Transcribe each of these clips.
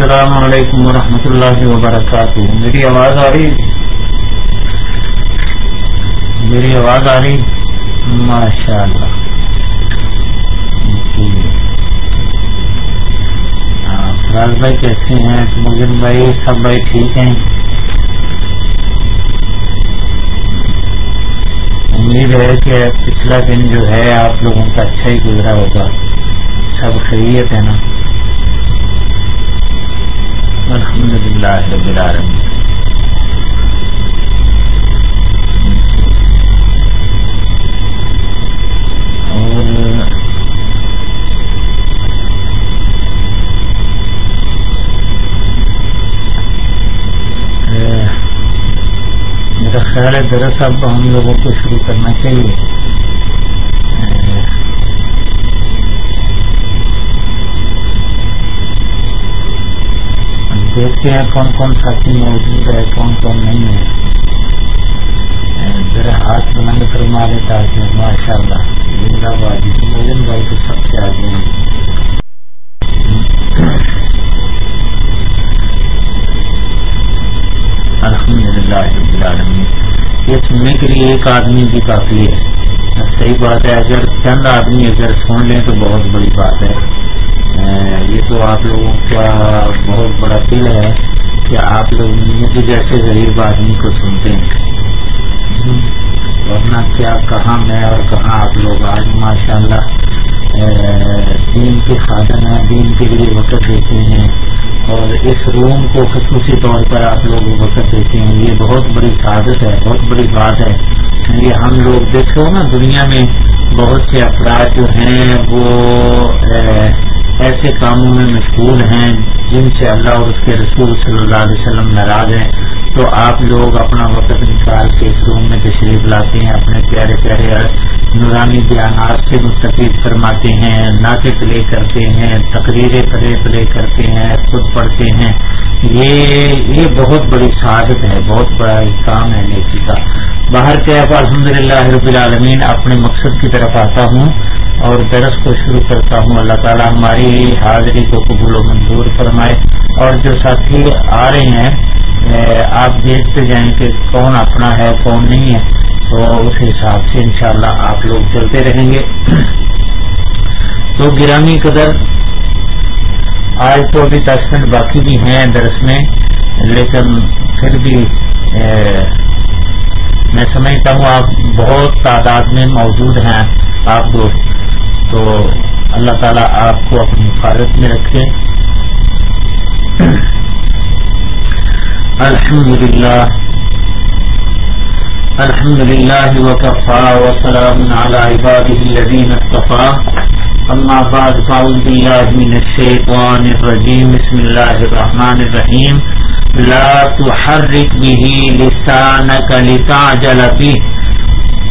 السلام علیکم ورحمۃ اللہ وبرکاتہ۔ میری آواز آ رہی میری آواز آ رہی ماشاء اللہ جی۔ ہاں، فراز بھائی کیسے ہیں؟ مجن بھائی سب بھائی ٹھیک ہیں؟ امید ہے کہ پچھلا دن جو ہے آپ لوگوں کا اچھا ہی گزرا ہوگا۔ سب خیریت ہے نا؟ الحمد للہ رب العالمین۔ میرا خیال ہے، دراصل تو ہم لوگوں کو شروع کرنا چاہیے۔ دیکھتے ہیں کون کون ساتھی موجود ہے، کون کون نہیں ہے۔ میرے ہاتھ بلند فرما دیتا کہ ماشاء اللہ زندہ باد موجن بھائی تو سب سے آگے ہیں۔ الحمد للہ یہ سننے کے لیے ایک آدمی بھی کافی ہے۔ صحیح بات ہے، اگر چند آدمی اگر سن لیں تو بہت بڑی بات ہے۔ یہ تو آپ لوگوں کا بہت بڑا دل ہے کہ آپ لوگ مجھے جیسے غریب آدمی کو سنتے ہیں۔ ورنہ کیا کہاں میں اور کہاں آپ لوگ؟ آج ماشاء اللہ دین کے خادم ہیں دین کے لیے وقت دیتے ہیں اور اس روم کو خصوصی طور پر آپ لوگ وقت دیتے ہیں۔ یہ بہت بڑی سعادت ہے، بہت بڑی بات ہے۔ یہ ہم لوگ دیکھو نا، دنیا میں بہت سے افراد جو ہیں، وہ ایسے کاموں میں مشغول ہیں جن سے اللہ اور اس کے رسول صلی اللہ علیہ وسلم ناراض ہیں۔ تو آپ لوگ اپنا وقت نکال کے اس روم میں تشریف لاتے ہیں، اپنے پیارے پیارے نورانی بیانات سے مستفید فرماتے ہیں، نعتیں پلے کرتے ہیں، تقریریں پلے پلے کرتے ہیں، خود پڑھتے ہیں۔ یہ یہ بہت بڑی سعادت ہے، بہت بڑا کام ہے نیکی کا۔ باہر کے الحمد للہ رب العالمین، اپنے مقصد کی طرف آتا ہوں۔ اور درس کو شروع کرتا ہوں۔ اللہ تعالیٰ ہماری حاضری کو قبول و منظور فرمائے۔ اور جو ساتھی آ رہے ہیں آپ دیکھتے جائیں کہ کون اپنا ہے، کون نہیں ہے۔ تو اس حساب سے انشاءاللہ شاء آپ لوگ چلتے رہیں گے۔ تو گرامی قدر، آج تو ابھی دس منٹ باقی بھی ہیں درس میں، لیکن پھر بھی میں سمجھتا ہوں آپ بہت تعداد میں موجود ہیں، آپ دوست۔ تو اللہ تعالیٰ آپ کو اپنی حفاظت میں رکھے۔ الحمد للہ الحمد للہ وقفا وسلام على عباده الذين اصطفى اما بعد فاعوذ بالله من الشيطان الرجيم. بسم الله الرحمن الرحيم. لا تحرك به لسانك لتعجل به.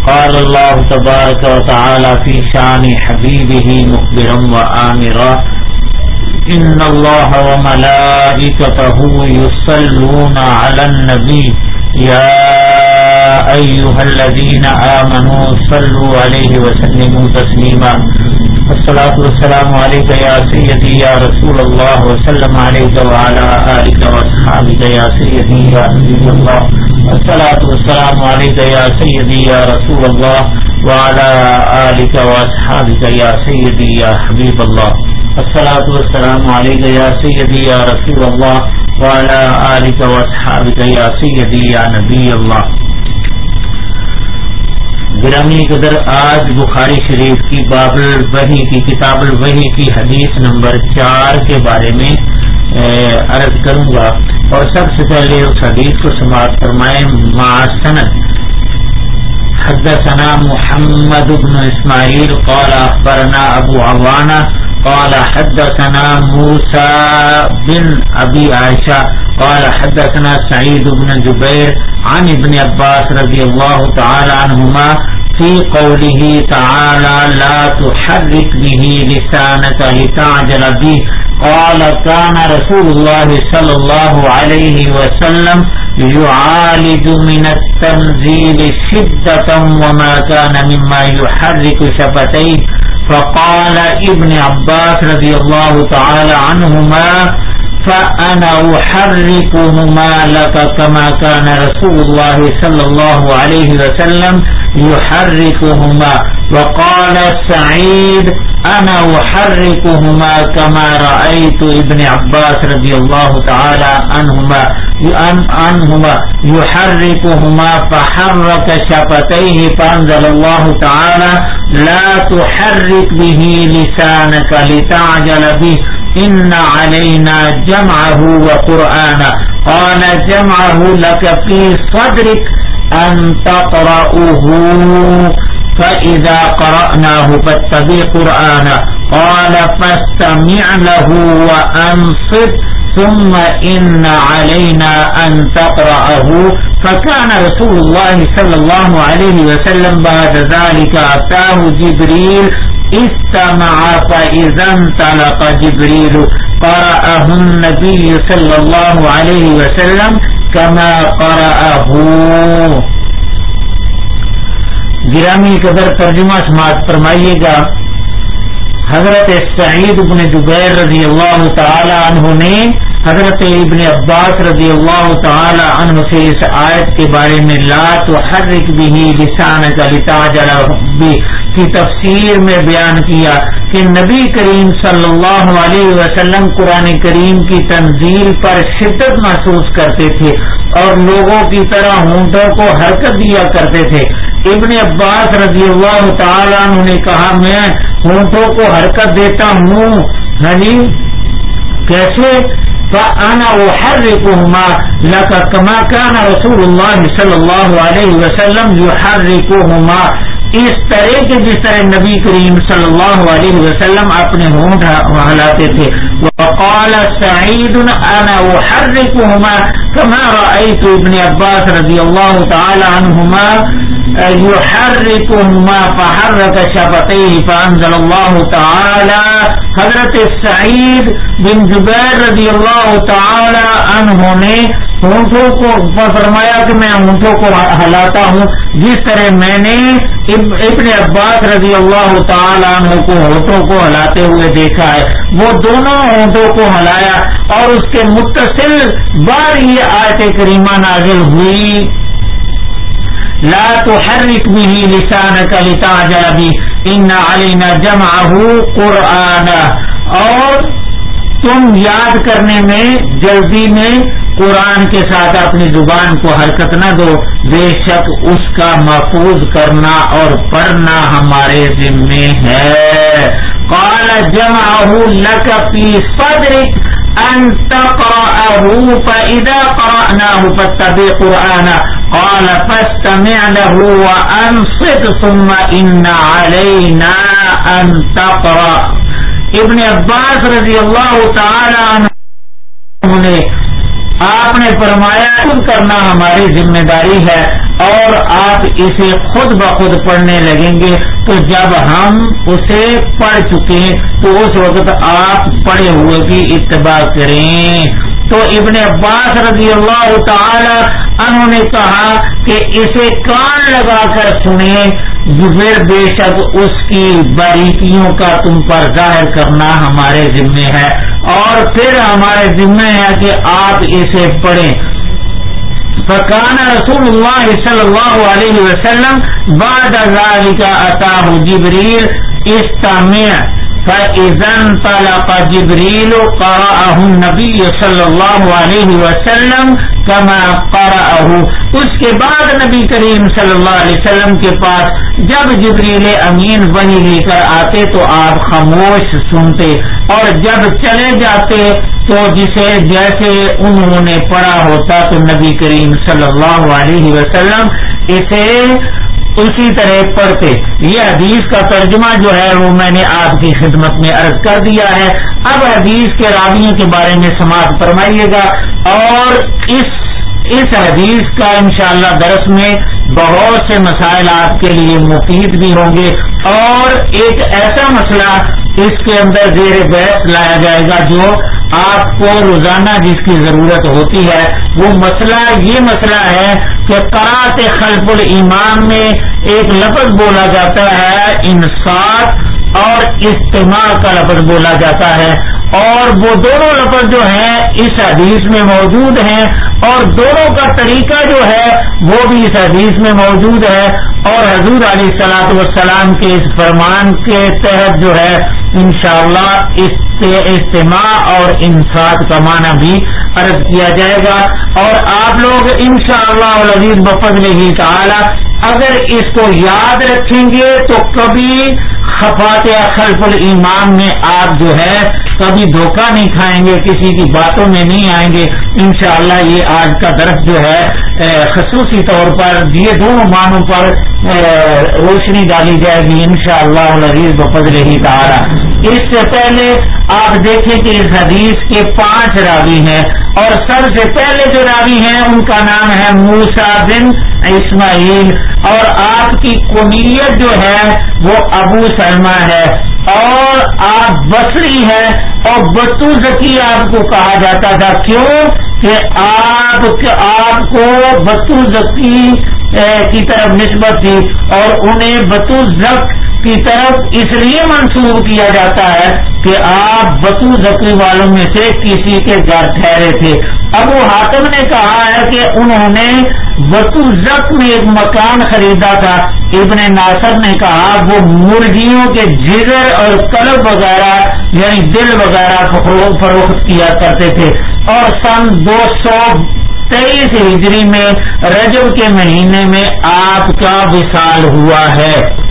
قال الله تبارك وتعالى في شان حبيبه مخبرا وآمرا، إن الله وملائكته يصلون على النبي. يا أيها الذين آمنوا صلوا عليه وسلموا تسليما. والصلاة والسلام عليك يا سيدي يا رسول الله، وسلم عليك وعلى آلك وأصحابك يا سيدي يا حبيب الله. والصلاة والسلام عليك يا سيدي يا رسول الله، وعلى آلك وأصحابك يا سيدي يا حبيب الله. الصلاة والسلام عليك يا سيدي يا رسول الله وعلى آلك وأصحابك يا سيدي يا نبي الله. گرامی قدر آج بخاری شریف کی باب الوحی کی کتاب الوحی کی حدیث نمبر چار کے بارے میں عرض کروں گا۔ اور سب سے پہلے اس حدیث کو سماعت فرمائے معصنت حدثنا محمد بن اسماعیل قال اخبرنا ابو عوانہ قال حدثنا موسى بن أبي عائشة قال حدثنا سعيد بن جبير عن ابن عباس رضي الله تعالى عنهما في قوله تعالى لا تحرك به لسانك لتعجل به. قال كان رسول الله صلى الله عليه وسلم يعالج من التنزيل شدة وما كان مما يحرك شفتيه. فقال ابن عباس رضي الله تعالى عنهما فأنا أحركهما لك كما كان رسول الله صلى الله عليه وسلم يحركهما. وقال سعيد، أنا أحركهما كما رأيت ابن عباس رضي الله تعالى عنهما عنهما يحركهما، فحرك شفتيه، فأنزل الله تعالى، لا تحرك به لسانك لتعجل به ان علينا جمعه وقرآن قال جمعه لك في صدرك ان تقرأه فإذا قرأناه فاتبع قرآن قال فاستمع له وأنصت ثم إن علينا أن تقرأه فكان رسول الله صلى الله عليه وسلم بعد ذلك أتاه جبريل استمع فإذا انطلق جبريل قرأه النبي صلى الله عليه وسلم كما قرأه. گرامی قدر ترجمہ سماعت فرمائیے گا. حضرت سعید بن جبیر رضی اللہ تعالی عنہ نے حضرت ابن عباس رضی اللہ تعالی عنہ سے اس آیت کے بارے میں لا تو حرک بھی لسان کا لتاج کی تفسیر میں بیان کیا کہ نبی کریم صلی اللہ علیہ وسلم قرآن کریم کی تنظیم پر شدت محسوس کرتے تھے اور لوگوں کی طرح ہونٹوں کو حرکت دیا کرتے تھے۔ ابن عباس رضی اللہ تعالیٰ عنہ نے کہا، میں ہونٹوں کو حرکت دیتا ہوں۔ ہاں کیسے؟ فأنا أحركهما لك كما كان رسول الله صلى الله عليه وسلم يحركهما۔ اس طرح کے جس طرح نبی کریم صلی اللہ علیہ وسلم اپنے ہونٹ ہلاتے تھے۔ وقال سعید انا احركهما كما رايت ابن عباس رضی اللہ تعالی عنہما يحركهما فحرك شفتيه فانزل الله تعالى حضرت سعید بن زبیر رضی اللہ تعالی عنہ نے اونٹوں کو فرمایا کہ میں اونٹوں کو ہلاتا ہوں۔ جس طرح میں نے ابن عباس رضی اللہ تعالیٰ عنہ کو ہونٹوں کو ہلاتے ہوئے دیکھا ہے۔ وہ دونوں ہونٹوں کو ہلایا اور اس کے متصل بار یہ آیت کریمہ نازل ہوئی۔ لا تحرك به لسانك لتعجل به. ان علينا جمعه قرآن اور تم یاد کرنے میں، جلدی میں قرآن کے ساتھ اپنی زبان کو حرکت نہ دو. بے شک اس کا محفوظ کرنا اور پڑھنا ہمارے ذمے ہے. قال جمعه لك في صدرك. أن تقرأه فإذا قرأناه فاتبع قرآنا قال فاستمع له وأنصت، ثم إن علينا أن تقرأ. ابن عباس رضی اللہ تعالی عنہ نے آپ نے فرمایا خود کرنا ہماری ذمہ داری ہے اور آپ اسے خود بخود پڑھنے لگیں گے تو جب ہم اسے پڑھ چکے تو اس وقت آپ پڑھے ہوئے کی اتباع کریں۔ تو ابن عباس رضی اللہ تعالی انہوں نے کہا کہ اسے کان لگا کر سنیں پھر بے شک اس کی باریکیوں کا تم پر ظاہر کرنا ہمارے ذمے ہے۔ اور پھر ہمارے ذمے ہے کہ آپ اسے پڑھیں۔ فکان رسول اللہ صلی اللہ علیہ وسلم بعد ذلك اتاه جبریل، استمع۔ فإذن طلق جبریل قرأه النبی صلی اللہ علیہ وسلم کما قرأه۔ اس کے بعد نبی کریم صلی اللہ علیہ وسلم کے پاس جب جبریل امین بنی لے کر آتے تو آپ خاموش سنتے، اور جب چلے جاتے تو جسے جیسے انہوں نے پڑھا ہوتا تو نبی کریم صلی اللہ علیہ وسلم اسے اسی طرح پڑھتے، یہ حدیث کا ترجمہ جو ہے وہ میں نے آپ کی خدمت میں عرض کر دیا ہے۔ اب حدیث کے راویوں کے بارے میں سماعت فرمائیے گا اور اس اس حدیث کا انشاءاللہ درس میں بہت سے مسائل آپ کے لیے مفید بھی ہوں گے اور ایک ایسا مسئلہ اس کے اندر زیر بحث لایا جائے گا جو آپ کو روزانہ جس کی ضرورت ہوتی ہے، وہ مسئلہ یہ مسئلہ ہے کہ قرات خلف الایمان میں ایک لفظ بولا جاتا ہے انصاف اور اجتماع کا لفظ بولا جاتا ہے اور وہ دونوں لفظ جو ہیں اس حدیث میں موجود ہیں اور دونوں کا طریقہ جو ہے وہ بھی اس حدیث میں موجود ہے اور حضور علیہ السلاط والسلام کے اس فرمان کے تحت جو ہے انشاءاللہ اللہ اجتماع اور انصاف کا معنی بھی عرض کیا جائے گا اور آپ لوگ انشاءاللہ شاء اللہ بفض نہیں تعالی اگر اس کو یاد رکھیں گے تو کبھی خفا خفات خلف الایمان میں آپ جو ہے کبھی دھوکہ نہیں کھائیں گے، کسی کی باتوں میں نہیں آئیں گے۔ انشاءاللہ یہ آج کا درخت جو ہے خصوصی طور پر یہ دونوں معنوں پر روشنی ڈالی جائے گی انشاءاللہ شاء اللہ بفض رہی اس سے پہلے آپ دیکھیں کہ اس حدیث کے پانچ راوی ہیں اور سب سے پہلے جو راوی ہیں، ان کا نام ہے موسا بن اسماعیل۔ اور آپ کی کنیت جو ہے، وہ ابو سلما ہے۔ اور آپ بصری ہیں اور بتو ذکی آپ کو کہا جاتا تھا۔ کیوں؟ کہ آپ آپ کو بتو ذکی کی طرف نسبت تھی اور انہیں بتو زک کی طرف اس لیے منسوخ کیا جاتا ہے کہ آپ بطو زکی والوں میں سے کسی کے گھر ٹھہرے تھے۔ ابو حاتم نے کہا ہے کہ انہوں نے بطو زک میں ایک مکان خریدا تھا۔ ابن ناصر نے کہا وہ مرغیوں کے جگر اور کلب وغیرہ یعنی دل وغیرہ فروخت کیا کرتے تھے۔ اور سن دو سو تیئیس ہجری میں رجب کے مہینے میں آپ کا وصال ہوا ہے۔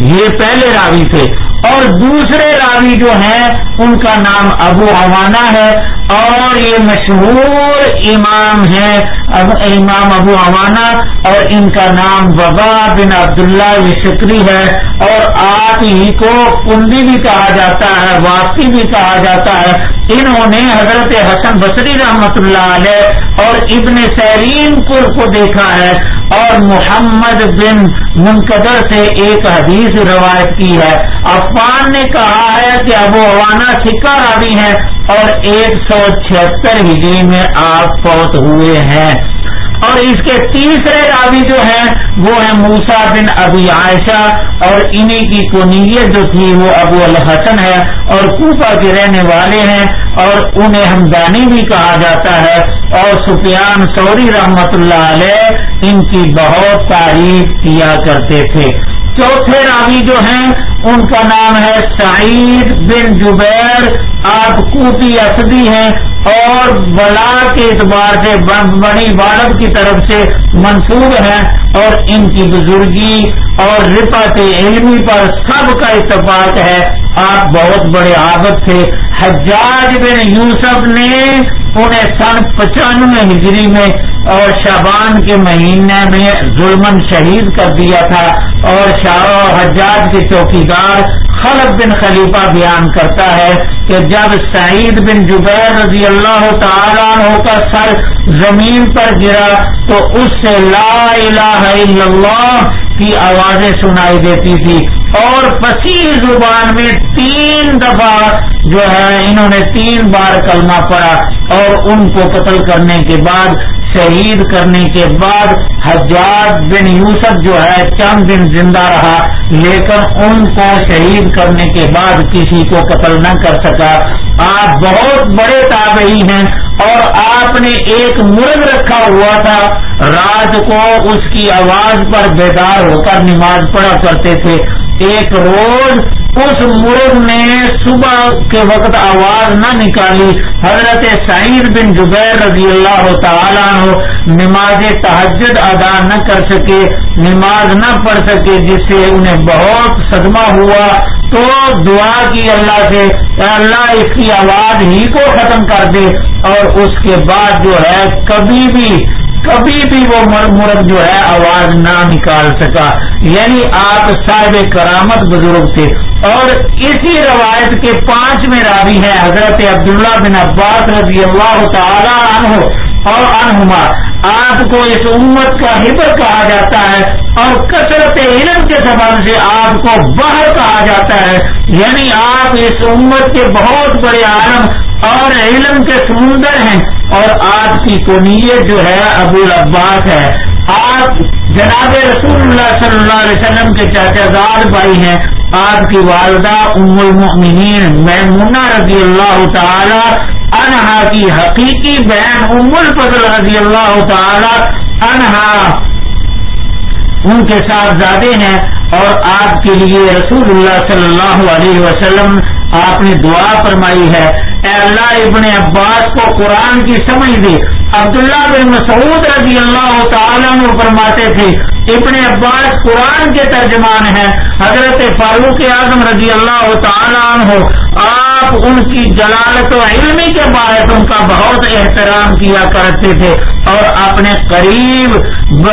یہ پہلے راوی تھے اور دوسرے راوی جو ہیں، ان کا نام ابو عوانہ ہے اور یہ مشہور امام ہے امام ابو عوانہ اور ان کا نام وبا بن عبداللہ یہ شکری ہے اور آپ ہی کو کندی بھی کہا جاتا ہے واپسی بھی کہا جاتا ہے۔ انہوں نے حضرت حسن بصری رحمت اللہ علیہ اور ابن سیرین کو دیکھا ہے اور محمد بن منقدر سے ایک حدیث روایت کی ہے۔ عفان نے کہا ہے کہ ابو عوانہ سکہ راوی ہے اور ایک سو چھہتر ہجری میں آپ فوت ہوئے ہیں۔ اور اس کے تیسرے راوی جو ہیں، وہ ہیں موسا بن ابی عائشہ اور انہی کی کنیت جو تھی، وہ ابو الحسن ہے اور کوفہ کے رہنے والے ہیں اور انہیں ہمدانی بھی کہا جاتا ہے۔ اور سفیان سوری رحمت اللہ علیہ ان کی بہت تعریف کیا کرتے تھے۔ چوتھے راوی جو ہیں ان کا نام ہے سعید بن جبیر، آپ کوپی اسدی ہیں اور بلا کے اعتبار سے بڑی والد کی طرف سے منصوب ہیں اور ان کی بزرگی اور رپت علمی پر سب کا اتفاق ہے۔ آپ بہت بڑے عابد تھے۔ حجاج بن یوسف نے انہیں سن پچانوے ہجری میں اور شابان کے مہینے میں ظلمن شہید کر دیا تھا اور شاہ حجاج کے چوکیدار خلق بن خلیفہ بیان کرتا ہے کہ جب سعید بن جبیر رضی اللہ تعالیٰ عنہ کا سر زمین پر گرا تو اس سے لا الہ الا اللہ کی آوازیں سنائی دیتی تھی اور فصیح زبان میں تین دفعہ جو ہے انہوں نے تین بار کلمہ پڑا اور ان کو قتل کرنے کے بعد، شہید کرنے کے بعد حجاج بن یوسف جو ہے چند دن زندہ رہا، لیکن ان کو شہید کرنے کے بعد کسی کو قتل نہ کر سکا۔ آپ بہت بڑے تابعی ہیں اور آپ نے ایک مرغ رکھا ہوا تھا۔ رات کو اس کی آواز پر بیدار ہو کر نماز پڑھا کرتے تھے۔ ایک روز اس مرغ نے صبح کے وقت آواز نہ نکالی۔ حضرت سعید بن زبیر رضی اللہ تعالیٰ نماز تحجد ادا نہ کر سکے، نماز نہ پڑھ سکے، جس سے انہیں بہت صدمہ ہوا۔ تو دعا کی اللہ سے اللہ، اس کی آواز ہی کو ختم کر دے۔ اور اس کے بعد جو ہے، کبھی بھی کبھی بھی وہ مرغ جو ہے آواز نہ نکال سکا۔ یعنی آپ صاحب کرامت بزرگ تھے۔ اور اسی روایت کے پانچ میں راوی ہے حضرت عبداللہ بن عباس رضی اللہ تعالی عنہ اور عنہما۔ آپ کو اس امت کا حبر کہا جاتا ہے اور کثرت علم کے سبب سے آپ کو باہر کہا جاتا ہے۔ یعنی آپ اس امت کے بہت بڑے عالم اور علم کے سمندر ہیں اور آپ کی کونیت جو ہے ابو العباس ہے۔ آپ جناب رسول اللہ صلی اللہ علیہ وسلم کے چاچا زاد بھائی ہیں۔ آپ کی والدہ ام المؤمنین میمونہ رضی اللہ تعالی انہا کی حقیقی بہن ام الفضل رضی اللہ تعالی انہا ان کے ساتھ زیادہ ہیں۔ اور آپ کے لیے رسول اللہ صلی اللہ علیہ وسلم آپ نے دعا فرمائی ہے۔ اے اللہ ابن عباس کو قرآن کی سمجھ دے۔ عبداللہ بن مسعود رضی اللہ تعالیٰ فرماتے تھے ابن عباس قرآن کے ترجمان ہیں۔ حضرت فاروق اعظم رضی اللہ تعالیٰ عنہ، آپ ان کی جلالت و علمی کے باعث ان کا بہت احترام کیا کرتے تھے اور اپنے قریب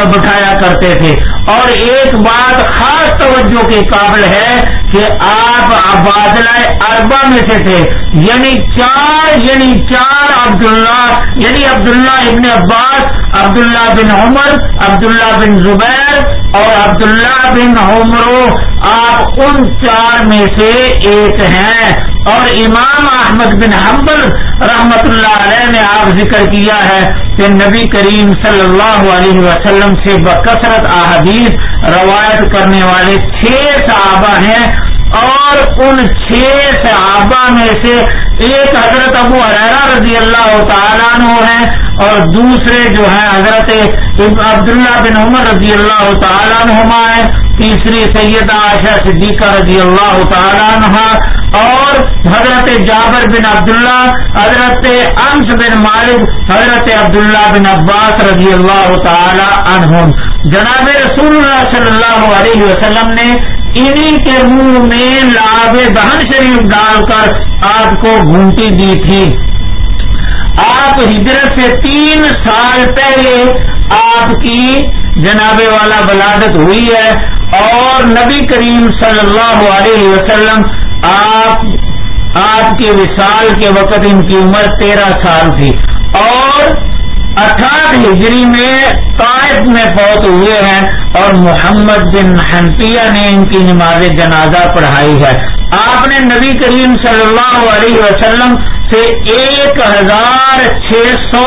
بٹھایا کرتے تھے۔ اور ایک بات خاص توجہ کے قابل ہے کہ آپ بادلہ اربا میں سے تھے۔ یعنی چار یعنی چار عبداللہ یعنی عبداللہ ابن عباس، عبداللہ بن عمر، عبداللہ بن زبیر اور عبداللہ بن عمرو، آپ ان چار میں سے ایک ہیں۔ اور امام احمد بن حمبل رحمت اللہ علیہ نے آپ ذکر کیا ہے کہ نبی کریم صلی اللہ علیہ وسلم سے بکثرت احادیث روایت کرنے والے چھ صحابہ ہیں۔ اور ان چھ صحابہ میں سے ایک حضرت ابو حرا رضی اللہ تعالیٰ عنہ ہیں اور دوسرے جو ہیں حضرت عبداللہ بن عمر رضی اللہ تعالیٰ نما ہے تیسری سیدہ عائشہ صدیقہ رضی اللہ تعالیٰ عنہ اور حضرت جابر بن عبداللہ، حضرت انس بن مالک، حضرت عبداللہ بن عباس رضی اللہ تعالی عنہ جناب رسول اللہ صلی اللہ علیہ وسلم نے انہیں کے منہ میں لاب دہن شریف ڈال کر آپ کو گھونٹی دی تھی۔ آپ ہجرت سے تین سال پہلے آپ کی جناب والا بلادت ہوئی ہے اور نبی کریم صلی اللہ علیہ وسلم آپ آپ کے وصال کے وقت ان کی عمر تیرہ سال تھی۔ اور اٹھارہ ہجری میں طائف میں فوت ہوئے ہیں اور محمد بن حنفیہ نے ان کی نماز جنازہ پڑھائی ہے۔ آپ نے نبی کریم صلی اللہ علیہ وسلم سے ایک ہزار چھ سو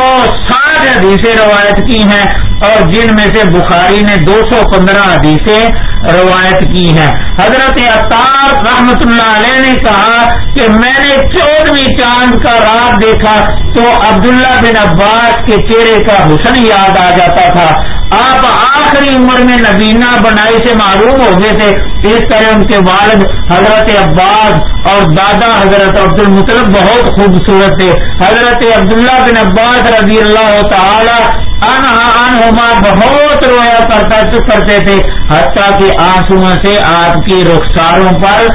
ساٹھ حدیثیں روایت کی ہیں اور جن میں سے بخاری نے دو سو پندرہ حدیثیں روایت کی ہیں۔ حضرت اطار رحمت اللہ علیہ نے کہا کہ میں نے چودہویں چاند کا رات دیکھا تو عبداللہ بن عباس کے چہرے کا حسن یاد آ جاتا تھا۔ آپ آخری عمر میں نبینا بنائی سے معروم ہو گئے تھے۔ اس طرح ان کے والد حضرت عباس اور دادا حضرت عبد المطلب بہت خوبصورت تھے۔ حضرت عبداللہ بن عباس رضی اللہ تعالی انہما بہت رویا کرتا کرتے تھے۔ حتیٰ کہ آنسو سے آپ کی رخساروں پر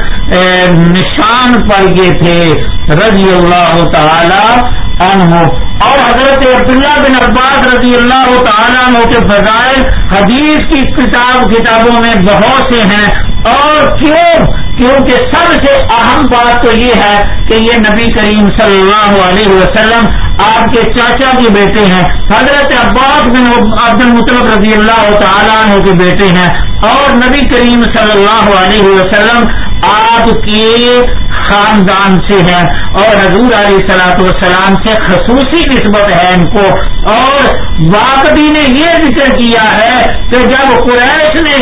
نشان پڑ گئے تھے۔ رضی اللہ تعالی عنہ۔ اور حضرت عبداللہ بن عباس رضی اللہ تعالیٰ عنہ کے فضائل حدیث کی کتاب کتابوں میں بہت سے ہیں۔ اور کیوں؟ کیونکہ سب سے اہم بات تو یہ ہے کہ یہ نبی کریم صلی اللہ علیہ وسلم آپ کے چاچا کے بیٹے ہیں۔ حضرت عباس بن عبد المطلب رضی اللہ تعالیٰ عنہ کے بیٹے ہیں۔ اور نبی کریم صلی اللہ علیہ وسلم آپ کے خاندان سے ہیں اور حضور علیہ سلاۃ والسلام سے خصوصی نسبت ہے ان کو اور واقعی نے یہ ذکر کیا ہے کہ جب قریش نے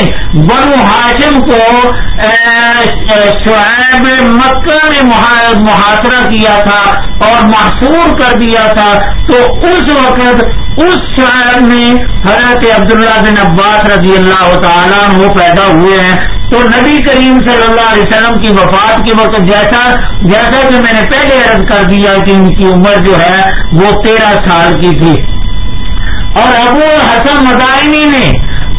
بنو ہاشم کو شعیب مکہ میں محاصرہ کیا تھا اور محصور کر دیا تھا، تو اس وقت اس شعیب میں حضرت عبداللہ بن عباس رضی اللہ تعالیٰ وہ پیدا ہوئے ہیں۔ تو نبی کریم صلی اللہ علیہ وسلم کی وفات کے وقت جیسا جیسا کہ میں نے پہلے عرض کر دیا کہ ان کی عمر جو ہے وہ تیرہ سال کی تھی۔ اور ابو حسن مدائنی نے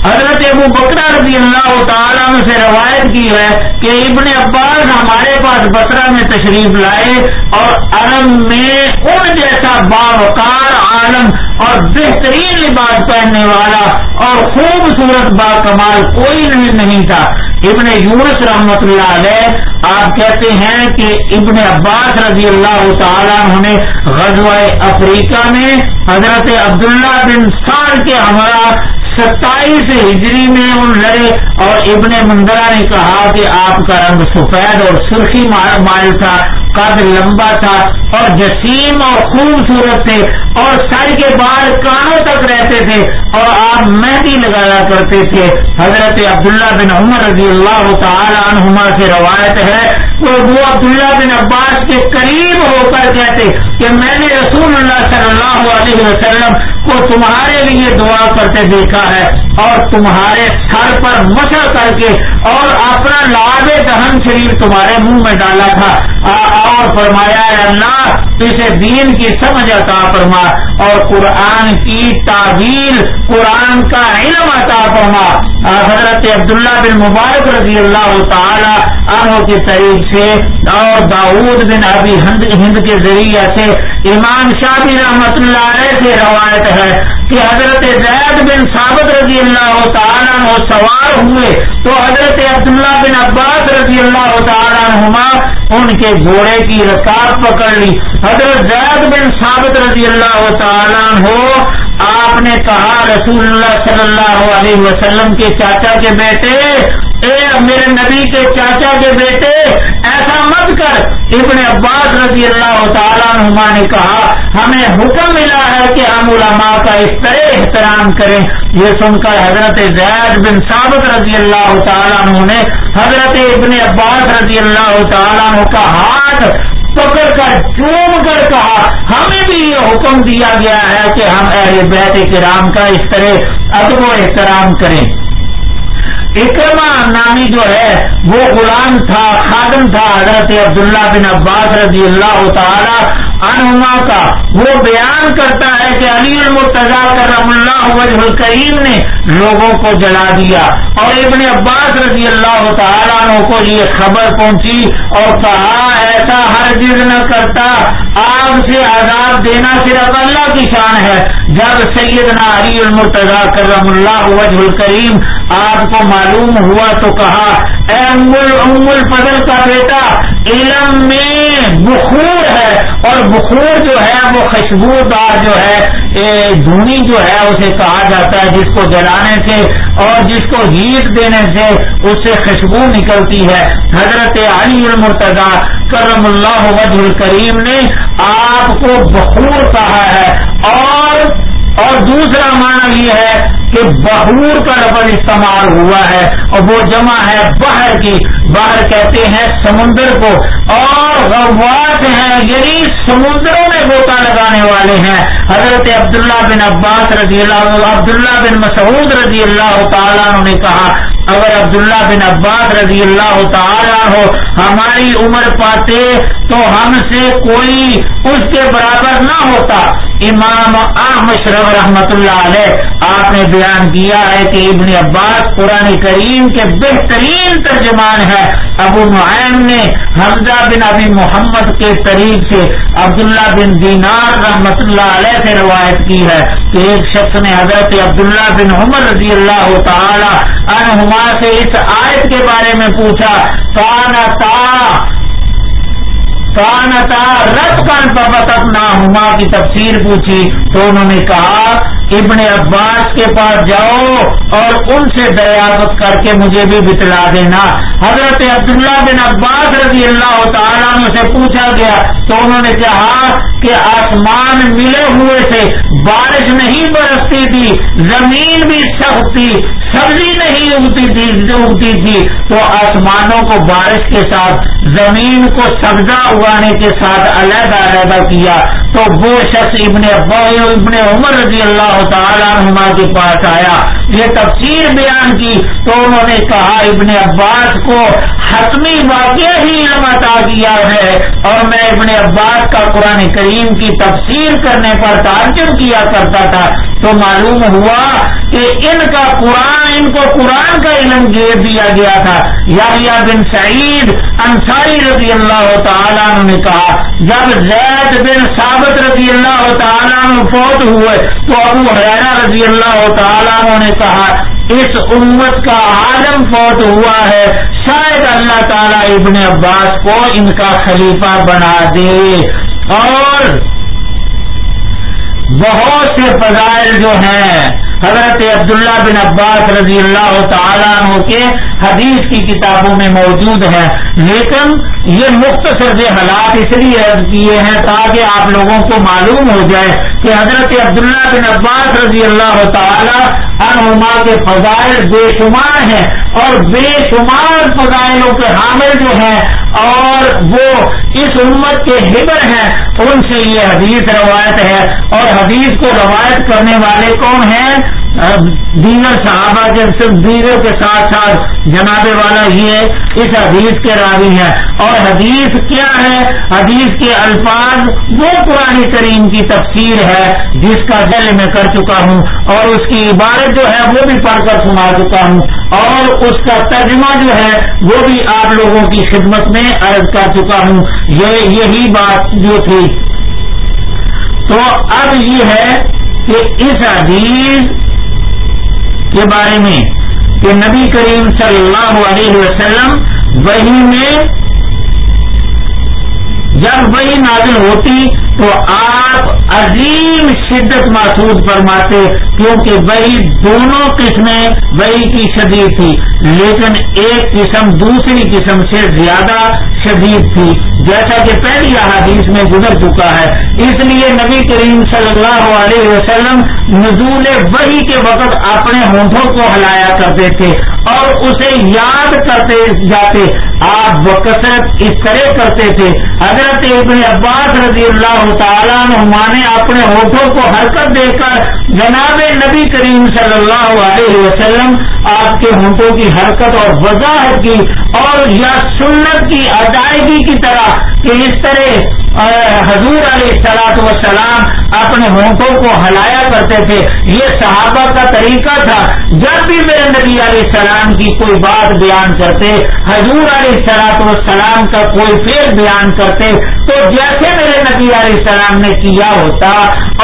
حضرت ابو بکرا رضی اللہ تعالیٰ سے روایت کی ہے کہ ابن عباس ہمارے پاس بکرا میں تشریف لائے اور علم میں ان جیسا باوقار عالم اور بہترین لباس پہننے والا اور خوبصورت با کمال کوئی نہیں تھا۔ ابن یونس رحمت اللہ علیہ، آپ کہتے ہیں کہ ابن عباس رضی اللہ تعالیٰ نے غزوہ افریقہ میں حضرت عبداللہ بن سال کے ہمارا ستائیس ہجری میں ان لڑے اور ابن مندرا نے کہا کہ آپ کا رنگ سفید اور سرخی مائل تھا، قد لمبا تھا اور جسیم اور خوبصورت تھے اور سر کے بال کانوں تک رہتے تھے اور آپ مہندی لگایا کرتے تھے۔ حضرت عبداللہ بن عمر رضی اللہ تعالی عنہما سے روایت ہے، وہ عبداللہ بن عباس کے قریب ہو کر کہتے کہ میں نے رسول اللہ صلی اللہ علیہ وسلم کو تمہارے لیے دعا کرتے دیکھا۔ ہے اور تمہارے سر پر مسا کر کے اور اپنا لاد دہن شریف تمہارے منہ میں ڈالا تھا۔ اور فرمایا اللہ اسے دین کی سمجھ عطا فرما اور قرآن کی تعبیر، قرآن کا علم عطا فرما۔ حضرت عبداللہ بن مبارک رضی اللہ تعالی عنہ کے طریق سے اور داود بن ابھی ہند کے ذریعے سے امام شاہی رحمت اللہ علیہ سے روایت ہے کہ حضرت زید بن ثابت رضی اللہ تعالیٰ عنہ سوار ہوئے تو حضرت عبداللہ بن عباس رضی اللہ تعالیٰ عنہما ان کے گھوڑے کی رکاب پکڑ لی۔ حضرت زید بن ثابت رضی اللہ تعالیٰ عنہ، آپ نے کہا رسول اللہ صلی اللہ علیہ وسلم کے چاچا کے بیٹے، اے میرے نبی کے چاچا کے بیٹے، ایسا مت کر۔ ابن عباس رضی اللہ تعالیٰ نما نے کہا، ہمیں حکم ملا ہے کہ ہم علماء کا اس طرح احترام کریں۔ یہ سن کر حضرت زید بن ثابت رضی اللہ تعالیٰ نے حضرت ابن عباس رضی اللہ تعالیٰ کا ہاتھ پکڑ کر چوم کر کہا، ہمیں بھی یہ حکم دیا گیا ہے کہ ہم اہل بیت کرام کا اس طرح ادب و احترام کریں۔ اکرما نامی جو ہے، وہ غلام تھا، خادم تھا، حضرت عبداللہ بن عباس رضی اللہ تعالی عنہما کا۔ وہ بیان کرتا ہے کہ علی المرتضا کرم اللہ وجہ الکریم نے لوگوں کو جلا دیا اور ابن عباس رضی اللہ تعالیٰ عنہ کو یہ خبر پہنچی اور کہا، ایسا کرتا آگ سے آزاد دینا صرف اللہ کی شان ہے۔ جب سیدنا علی المرتضا کرم اللہ وجہ الکریم آپ کو معلوم ہوا تو کہا، اے ام الفضل کا بیٹا، علم میں بخور ہے اور بخور جو ہے وہ خوشبودار جو ہے دھونی جو ہے اسے کہا جاتا ہے، جس کو جلانے سے اور جس کو ہیٹ دینے سے اس سے خوشبو نکلتی ہے۔ حضرت علی المرتضی کرم اللہ وجہ الکریم نے آپ کو بخور کہا ہے اور اور دوسرا معنی یہ ہے کہ بہور کا لفظ استعمال ہوا ہے اور وہ جمع ہے بہر کی۔ بہر کہتے ہیں سمندر کو۔ اور غوات ہیں یعنی سمندروں میں گوتا لگانے والے ہیں۔ حضرت عبداللہ بن عباس رضی اللہ عبداللہ بن مسعود رضی اللہ تعالیٰ نے کہا، اگر عبداللہ بن عباس رضی اللہ تعالیٰ ہو ہماری عمر پاتے تو ہم سے کوئی اس کے برابر نہ ہوتا۔ امام احمد رحمت اللہ علیہ، آپ نے بیان کیا ہے کہ ابن عباس قرآن کریم کے بہترین ترجمان ہے ابو معین نے حمزہ بن ابی محمد کے طریق سے عبداللہ بن دینار رحمت اللہ علیہ سے روایت کی ہے کہ ایک شخص نے حضرت عبداللہ بن عمر رضی اللہ تعالی عنہما سے اس آیت کے بارے میں پوچھا، کانا تا رب کان پبت اپنا ہما کی تفسیر پوچھی، تو انہوں نے کہا، ابن عباس کے پاس جاؤ اور ان سے دریافت کر کے مجھے بھی بتلا دینا۔ حضرت عبداللہ بن عباس رضی اللہ تعالیٰ سے پوچھا گیا، تو انہوں نے کہا کہ آسمان ملے ہوئے سے بارش نہیں برستی تھی، زمین بھی سخت تھی، سبزی نہیں اگتی تھی اگتی تھی۔ تو آسمانوں کو بارش کے ساتھ، زمین کو سبزہ اگانے کے ساتھ علیحدہ علیحدہ کیا، تو وہ شخص ابن ابا ابن عمر رضی اللہ تعالیٰ عنہ کے پاس آیا۔ یہ تفسیر بیان کی تو انہوں نے کہا، ابن عباس کو حتمی واقع ہی علم عطا کیا ہے اور میں ابن عباس کا قرآن کریم کی تفسیر کرنے پر تعجب کیا کرتا تھا۔ تو معلوم ہوا کہ ان کا قرآن ان کو قرآن کا علم گیر دیا گیا تھا۔ یا بن سعید انصاری رضی اللہ تعالیٰ نے کہا، جب زید بن ثابت رضی اللہ تعالیٰ فوت ہوئے، تو ابو حیرا رضی اللہ تعالیٰ نے کہا، اس امت کا عالم فوت ہوا ہے، شاید اللہ تعالیٰ ابن عباس کو ان کا خلیفہ بنا دے۔ اور بہت سے فضائل جو ہیں حضرت عبداللہ بن عباس رضی اللہ تعالیٰ عنہ کے حدیث کی کتابوں میں موجود ہے۔ لیکن یہ مختصر سے حالات اس لیے عرض کیے ہیں تاکہ آپ لوگوں کو معلوم ہو جائے کہ حضرت عبداللہ بن عباس رضی اللہ تعالیٰ عنہما کے فضائل بے شمار ہیں اور بے شمار فضائلوں کے حامل جو ہیں اور وہ اس امت کے ہبر ہیں۔ ان سے یہ حدیث روایت ہے اور حدیث کو روایت کرنے والے کون ہیں؟ دیگر صحابہ کے دیگر کے ساتھ ساتھ جناب والا یہ اس حدیث کے راوی ہے اور حدیث کیا ہے؟ حدیث کے الفاظ وہ قرآن کریم کی تفسیر ہے جس کا دل میں کر چکا ہوں اور اس کی عبارت جو ہے وہ بھی پڑھ کر سنا چکا ہوں۔ اور اس کا ترجمہ جو ہے وہ بھی آپ لوگوں کی خدمت میں عرض کر چکا ہوں۔ یہ یہی بات جو تھی۔ تو اب یہ ہے کہ اس حدیث کے بارے میں کہ نبی کریم صلی اللہ علیہ وسلم وہی میں جب وہی نازل ہوتی تو آپ عظیم شدت محسوس فرماتے کیونکہ وہی دونوں قسمیں وہی کی شدید تھی، لیکن ایک قسم دوسری قسم سے زیادہ شدید تھی۔ جیسا کہ پہلی احادیث میں گزر چکا ہے۔ اس لیے نبی کریم صلی اللہ علیہ وسلم نزول وہی کے وقت اپنے ہونٹوں کو ہلایا کرتے تھے اور اسے یاد کرتے جاتے۔ آپ بکثرت اس طرح کرتے تھے۔ حضرت ابن عباس رضی اللہ تعالیٰ نما نے اپنے ہوٹوں کو حرکت دے کر جناب نبی کریم صلی اللہ علیہ وسلم آپ کے ہونٹوں کی حرکت اور وضاحت کی اور یا سنت کی ادائیگی کی طرح کہ اس طرح حضور علیہ سلاط وسلام اپنے ہونٹوں کو ہلایا کرتے تھے۔ یہ صحابہ کا طریقہ تھا۔ جب بھی میرے نبی علیہ السلام کی کوئی بات بیان کرتے، حضور علیہ سلاط وسلام کا کوئی فیل بیان کرتے، تو جیسے میرے نبی علیہ السلام نے کیا ہوتا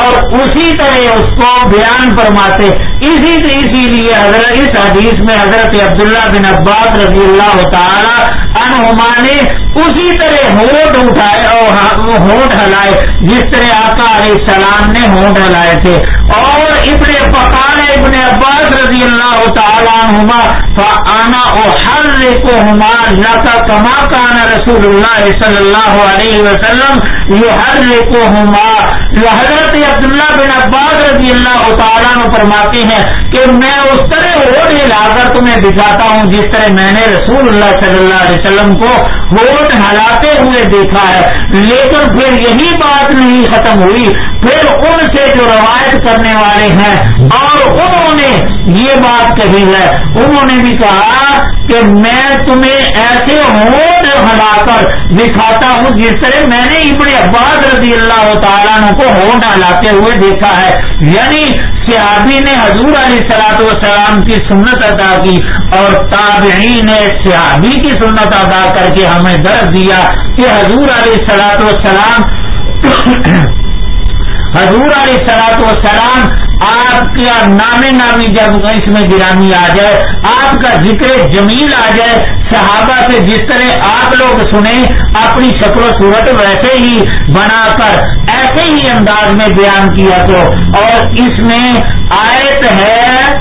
اور اسی طرح اس کو بیان فرماتے۔ اسی اسی لیے حضرت، اس حدیث میں حضرت عبداللہ بن عباس رضی اللہ تعالی عنہما نے اسی طرح ہونٹ اٹھائے اور ہونٹ ہلائے، جس طرح آقا علیہ السلام نے ہونٹ ہلائے تھے۔ اور ابن پکان ابن عباس رضی اللہ تعالیٰ عنہما فانا ہر کو ہما لتا کما کانا رسول اللہ صلی اللہ علیہ وسلم یہ ہر ہما حضرت عبداللہ بن عباس رضی اللہ تعالیٰ عنہ فرماتے ہیں کہ میں اس طرح ہوٹ ہلا کر تمہیں دکھاتا ہوں، جس طرح میں نے رسول اللہ صلی اللہ علیہ وسلم کو ہوٹ ہلاتے ہوئے دیکھا ہے۔ لیکن پھر یہی بات نہیں ختم ہوئی، پھر ان سے جو روایت کرنے والے ہیں، اور انہوں نے یہ بات کہی ہے، انہوں نے بھی کہا کہ میں تمہیں ایسے ہوٹ ہلا کر دکھاتا ہوں جس طرح میں نے ابن عباس رضی اللہ تعالیٰ کو ہونٹ ہلاتے ہوئے دیکھا ہے۔ یعنی صحابی نے حضور علیہ سلاط والسلام کی سنت ادا کی اور تابعین نے صحابی کی سنت ادا کر کے ہمیں درد دیا کہ حضور علیہ سلاط والسلام حضور علیہ سلاط والسلام آپ کا نام نامی جب اس میں گرامی آ جائے، آپ کا ذکر جمیل آ جائے، صحابہ سے جس طرح آپ لوگ سنیں، اپنی شکل و صورت ویسے ہی بنا کر، ایسے ہی انداز میں بیان کیا تو۔ اور اس میں آیت ہے،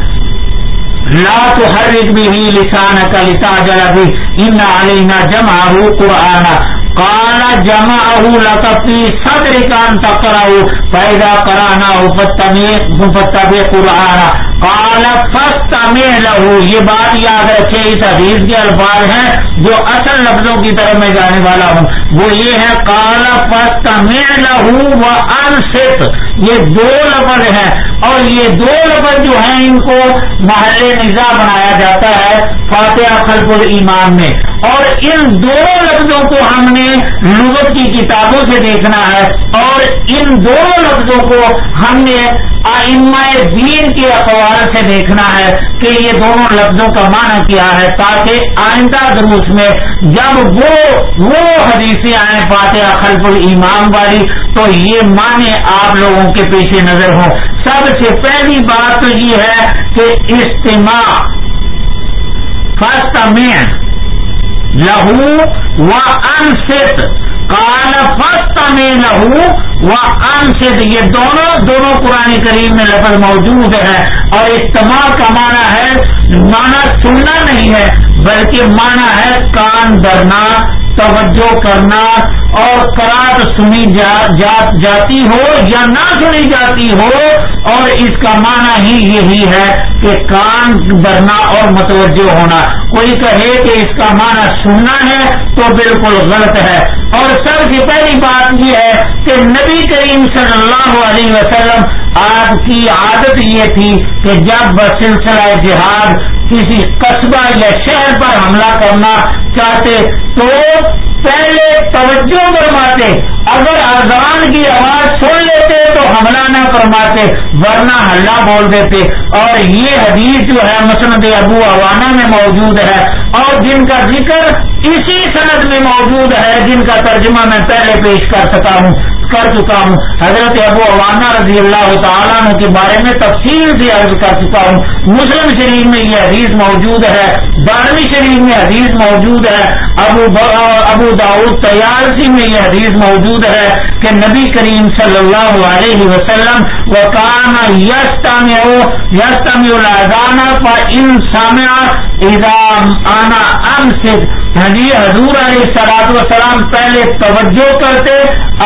لا تو ہر ایک بھی لسان کا لتا جلا بھی ان علینا جمع قرآن کالا جمع اہو لطفی صدر کان تکراؤ پیدا کرانا پتب قرآن کالا فسٹ میں لہو یہ بات یاد رکھے اس حدیث کے الفاظ ہیں جو اصل لفظوں کی طرف میں جانے والا ہوں۔ وہ یہ ہے کالا فسٹ میں لہو و انست یہ دو لفظ ہیں اور یہ دو لفظ جو ہیں، ان کو محل نظام بنایا جاتا ہے، فاتحہ خلف الایمان میں۔ اور ان دونوں لفظوں کو ہم نے لغت کی کتابوں سے دیکھنا ہے اور ان دونوں لفظوں کو ہم نے دین کے اخبار سے دیکھنا ہے کہ یہ دونوں لفظوں کا معنی کیا ہے تاکہ آئندہ دروس میں جب وہ وہ حدیثیں آئیں فاتحہ خلف الایمان والی، تو یہ معنی آپ لوگوں کے پیچھے نظر ہوں۔ سب سے پہلی بات تو یہ ہے کہ استماع فرسٹ مین لہو و انست کال میں لہو و انست یہ دونوں دونوں قرآن کریم میں لفظ موجود ہے اور اجتماع کا معنی ہے، معنی سننا نہیں ہے، بلکہ معنی ہے کان درنا توجہ کرنا اور قرار سنی جا جا، جاتی ہو یا نہ سنی جاتی ہو اور اس کا معنی ہی یہی ہے کہ کان برنا اور متوجہ ہونا۔ کوئی کہے کہ اس کا معنی سننا ہے تو بالکل غلط ہے۔ اور سب سے پہلی بات یہ ہے کہ نبی کریم صلی اللہ علیہ وسلم، آپ کی عادت یہ تھی کہ جب بسلسلہ جہاد کسی قصبہ یا شہر پر حملہ کرنا چاہتے تو پہلے توجہ فرماتے، اگر اذان کی آواز سن لیتے تو حملہ نہ فرماتے، ورنہ ہلہ بول دیتے۔ اور یہ حدیث جو ہے مسند ابو اوانا میں موجود ہے۔ اور جن کا ذکر اسی صنعت میں موجود ہے، جن کا ترجمہ میں پہلے پیش کر سکا ہوں۔ کر چکا ہوں۔ حضرت ابو عوانہ رضی اللہ تعالیٰ کے بارے میں تفصیل سے عرض کر چکا ہوں۔ مسلم شریف میں یہ حدیث موجود ہے، بارہویں شریف میں حدیث موجود ہے۔ ابو ابو داود تیارسی میں یہ حدیث موجود ہے کہ نبی کریم صلی اللہ علیہ وسلم وہ کانا یستم یستم الزانہ پر ان سامع آنا ام ہاں جی حضور علیہ سلاد وسلام پہلے توجہ کرتے،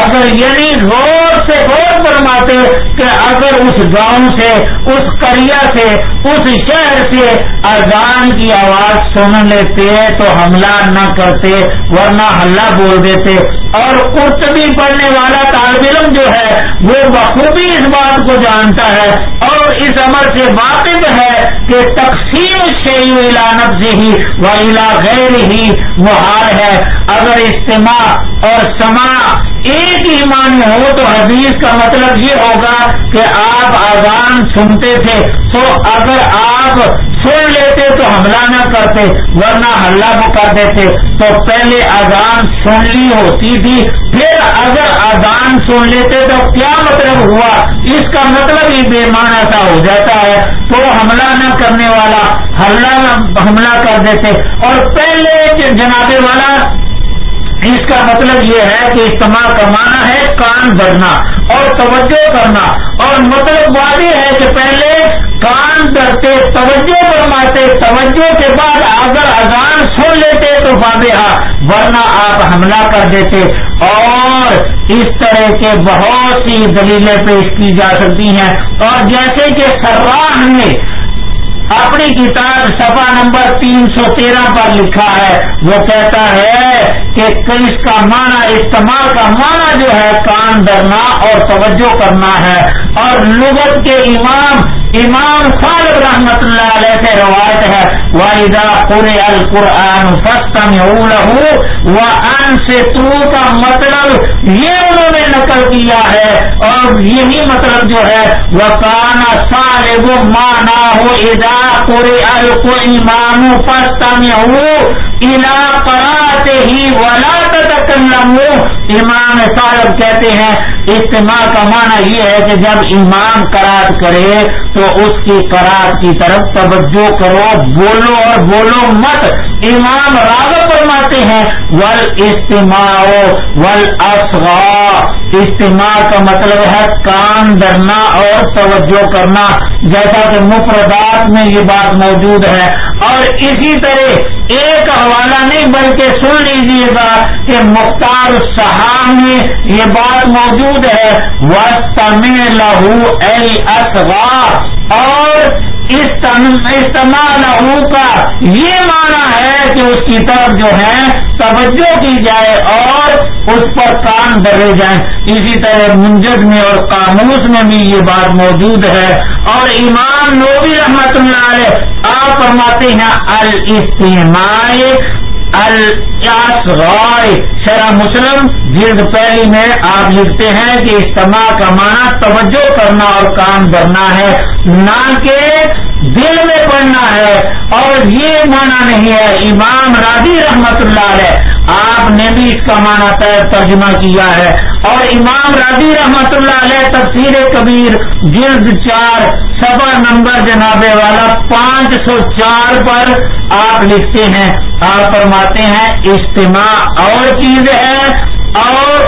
اگر یعنی غور سے غور فرماتے کہ اگر اس گاؤں سے، اس کریا سے، اس شہر سے اذان کی آواز سن لیتے تو حملہ نہ کرتے، ورنہ ہلہ بول دیتے۔ اور قرطبی پڑھنے والا طالب علم جو ہے، وہ بخوبی اس بات کو جانتا ہے اور اس عمل سے واقف ہے کہ تقسیم شیو لانت سے ہی و الا غیر ہی محال ہے۔ اگر اجتماع اور سما ایک ہی معنی ہو تو حدیث کا مطلب یہ ہوگا کہ آپ آزان سنتے تھے۔ تو اگر آپ سن لیتے تو حملہ نہ کرتے، ورنہ حلہ کو کر دیتے تو پہلے اذان سن لی ہوتی تھی، پھر اگر اذان سن لیتے تو کیا مطلب ہوا؟ اس کا مطلب ہی بے معنی سا ہو جاتا ہے۔ تو حملہ نہ کرنے والا، حملہ حملہ کر دیتے۔ اور پہلے جناب والا اس کا مطلب یہ ہے کہ استعمال کا معنی ہے کان بھرنا اور توجہ کرنا اور مطلب واضح ہے کہ پہلے کان کرتے توجہ فرماتے، توجہ کے بعد اگر اذان سن لیتے تو فاتحہ ورنہ آپ حملہ کر دیتے اور اس طرح کے بہت سی دلیلیں پیش کی جا سکتی ہیں اور جیسے کہ سراہ نے اپنی کتاب سفا نمبر تین سو تیرہ پر لکھا ہے۔ وہ کہتا ہے کہ اس کا معنی استعمال کا معنی جو ہے، کان ڈرنا اور توجہ کرنا ہے۔ اور لغت کے امام امام خالد رحمت اللہ علیہ سے روایت ہے۔ واحدہ پورے القرآن فسطم ان سے تو کا مطلب یہ انہوں نے نقل کیا ہے۔ اور یہی مطلب جو ہے وہ کانا صالب مانا ہو ادا پورے القو امام فسطم الا کراتے ہی ولا تکلم امام صاحب کہتے ہیں، اجتماع کا معنی یہ ہے کہ جب امام کرات کرے تو اس کی قرار کی طرف توجہ کرو۔ بولو اور بولو مت۔ امام راغ فرماتے ہیں ول استماع ول اصغا استماع کا مطلب ہے کان درنا اور توجہ کرنا۔ جیسا کہ مفردات میں یہ بات موجود ہے۔ اور اسی طرح ایک حوالہ نہیں بلکہ سن لیجیے گا کہ مختار صحاب میں یہ بات موجود ہے۔ وہ لہو اے اصغا اور استعمال کا، یہ معنی ہے کہ اس کی طرف جو ہے، توجہ کی جائے اور اس پر کام ڈرے جائیں۔ اسی طرح منجد میں اور قاموس میں بھی یہ بات موجود ہے۔ اور امام نوبی رحمت اللہ علیہ آپ فرماتے ہیں الاستماع الس رائے شرح مسلم، جلد پہلی میں آپ لکھتے ہیں کہ اجتماع کا معنی توجہ کرنا اور کام کرنا ہے۔ نہ کہ دل میں پڑھنا ہے اور یہ معنی نہیں ہے، امام راضی رحمت اللہ علیہ، آپ نے بھی اس کا معنی ترجمہ کیا ہے۔ اور امام راضی رحمت اللہ علیہ تفسیر کبیر، جلد چار سبا نمبر جنابے والا پانچ سو چار پر آپ لکھتے ہیں۔ آپ فرماتے ہیں، اجتماع اور چیز ہے اور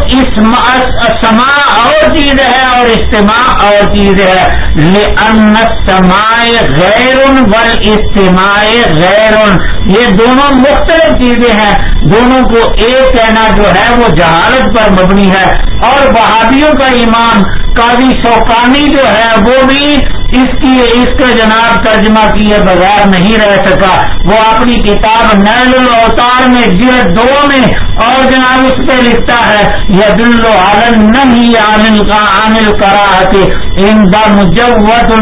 سما اور چیز ہے اور اجتماع اور چیز ہے۔ سماع غیر ول اجتماع غیر یہ دونوں مختلف چیزیں ہیں۔ دونوں کو ایک کہنا جو ہے وہ جہالت پر مبنی ہے۔ اور بہادیوں کا ایمان، قاضی شوقانی جو ہے وہ بھی اس کی اس کا جناب ترجمہ کیے بغیر نہیں رہ سکا۔ وہ اپنی کتاب نیل الاوتار میں جلد دو میں اور جناب اس پہ لکھتا ہے یہ دل نہیں عامل کا عامل کرا ان دا مجوت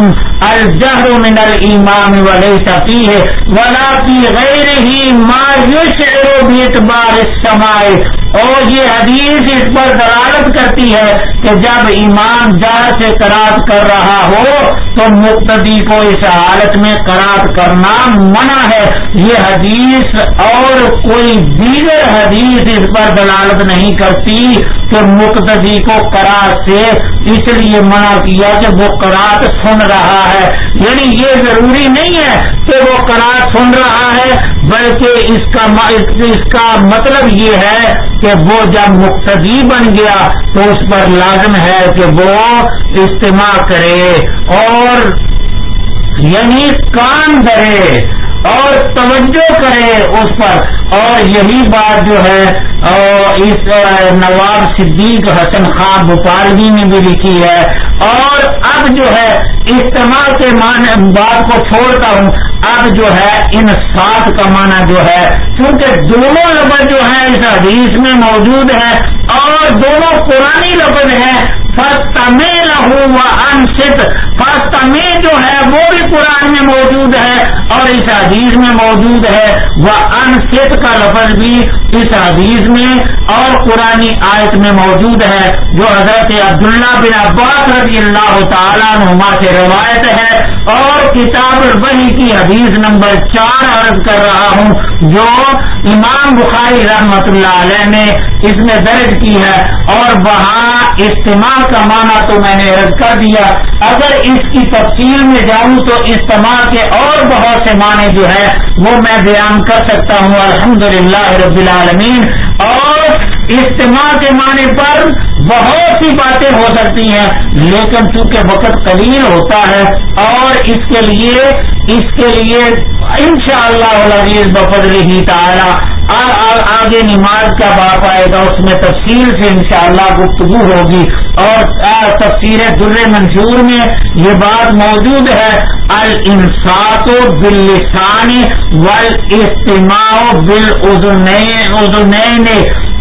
الجہر من الایمان ولیسا فیہ، ولا کی غیر ہی ما یشعر بیتبار السماء اور یہ حدیث اس پر دلالت کرتی ہے کہ جب ایمان جار سے قرار کر رہا ہو تو مقتدی کو اس حالت میں قرار کرنا منع ہے۔ یہ حدیث اور کوئی دیگر حدیث اس پر دلالت نہیں کرتی کہ مقتدی کو قرار سے اس لیے منع کیا کہ وہ قرار سن رہا ہے۔ یعنی یہ ضروری نہیں ہے کہ وہ قرار سن رہا ہے بلکہ اس کا اس کا مطلب یہ ہے کہ وہ جب مقتدی بن گیا تو اس پر لازم ہے کہ وہ استعمال کرے اور یعنی کان بھرے اور توجہ کرے اس پر۔ اور یہی بات جو ہے اس نواب صدیق حسن خان بھوپالوی نے بھی لکھی ہے۔ اور اب جو ہے استعمال کے مان بات کو چھوڑتا ہوں۔ اب جو ہے، ان سات کا معنی جو ہے کیونکہ دونوں لفظ جو ہے اس حدیث میں موجود ہے اور دونوں پرانی لفظ ہے فسٹ میں لہو و انشت فسٹ جو ہے وہ بھی قرآن میں موجود ہے اور اس حدیث میں موجود ہے۔ وہ انشت کا لفظ بھی اس حدیث میں اور قرآن آیت میں موجود ہے۔ جو حضرت عبداللہ بن عباس رضی اللہ تعالیٰ نما سے روایت ہے۔ اور کتاب البحی کی حدیث نمبر چار عرض کر رہا ہوں۔ جو امام بخاری رحمت اللہ علیہ نے اس میں درج کی ہے۔ اور وہاں استعمال کا معنی تو میں نے رد کر دیا۔ اگر اس کی تفصیل میں جاؤں تو استماع کے اور بہت سے معنی جو ہے وہ میں بیان کر سکتا ہوں۔ الحمد رب العالمین۔ اور استماع کے معنی پر بہت سی باتیں ہو سکتی ہیں، لیکن چونکہ وقت قلیل ہوتا ہے اور اس کے لیے، اس کے لیے ان شاء اللہ بفضل ہی تعالیٰ آگے نماز کا باپ آئے گا اس میں تفصیل سے انشاءاللہ گفتگو ہوگی اور تفصیل در منظور میں یہ بات موجود ہے الانصاط باللسان والاستماع بالاذنین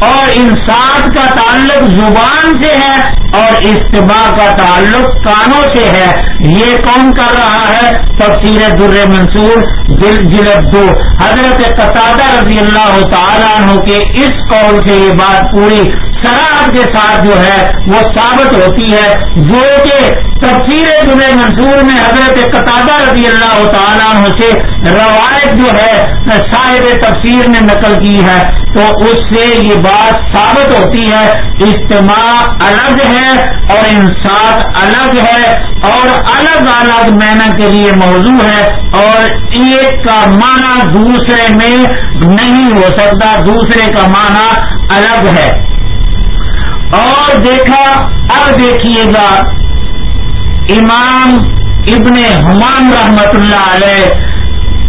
اور انسان کا تعلق زبان سے ہے اور استماع کا تعلق کانوں سے ہے۔ یہ کون کر رہا ہے؟ تفصیل در منصور جلد دو حضرت قطع رضی اللہ تعالیٰ عنہ کے اس قول سے یہ بات پوری شراب کے ساتھ جو ہے وہ ثابت ہوتی ہے، جو کہ تفصیل دن منصور میں حضرت قطع رضی اللہ تعالیٰ عنہ سے روایت جو ہے، صاحب تفسیر نے نقل کی ہے۔ تو اس سے یہ بات ثابت ہوتی ہے، اجتماع الگ ہے اور انصاف الگ ہے اور الگ الگ مینا کے لیے موضوع ہے اور ایک کا معنی دوسرے میں نہیں ہو سکتا، دوسرے کا معنی الگ ہے۔ اور دیکھا، اب دیکھیے گا، امام ابن حمان رحمت اللہ علیہ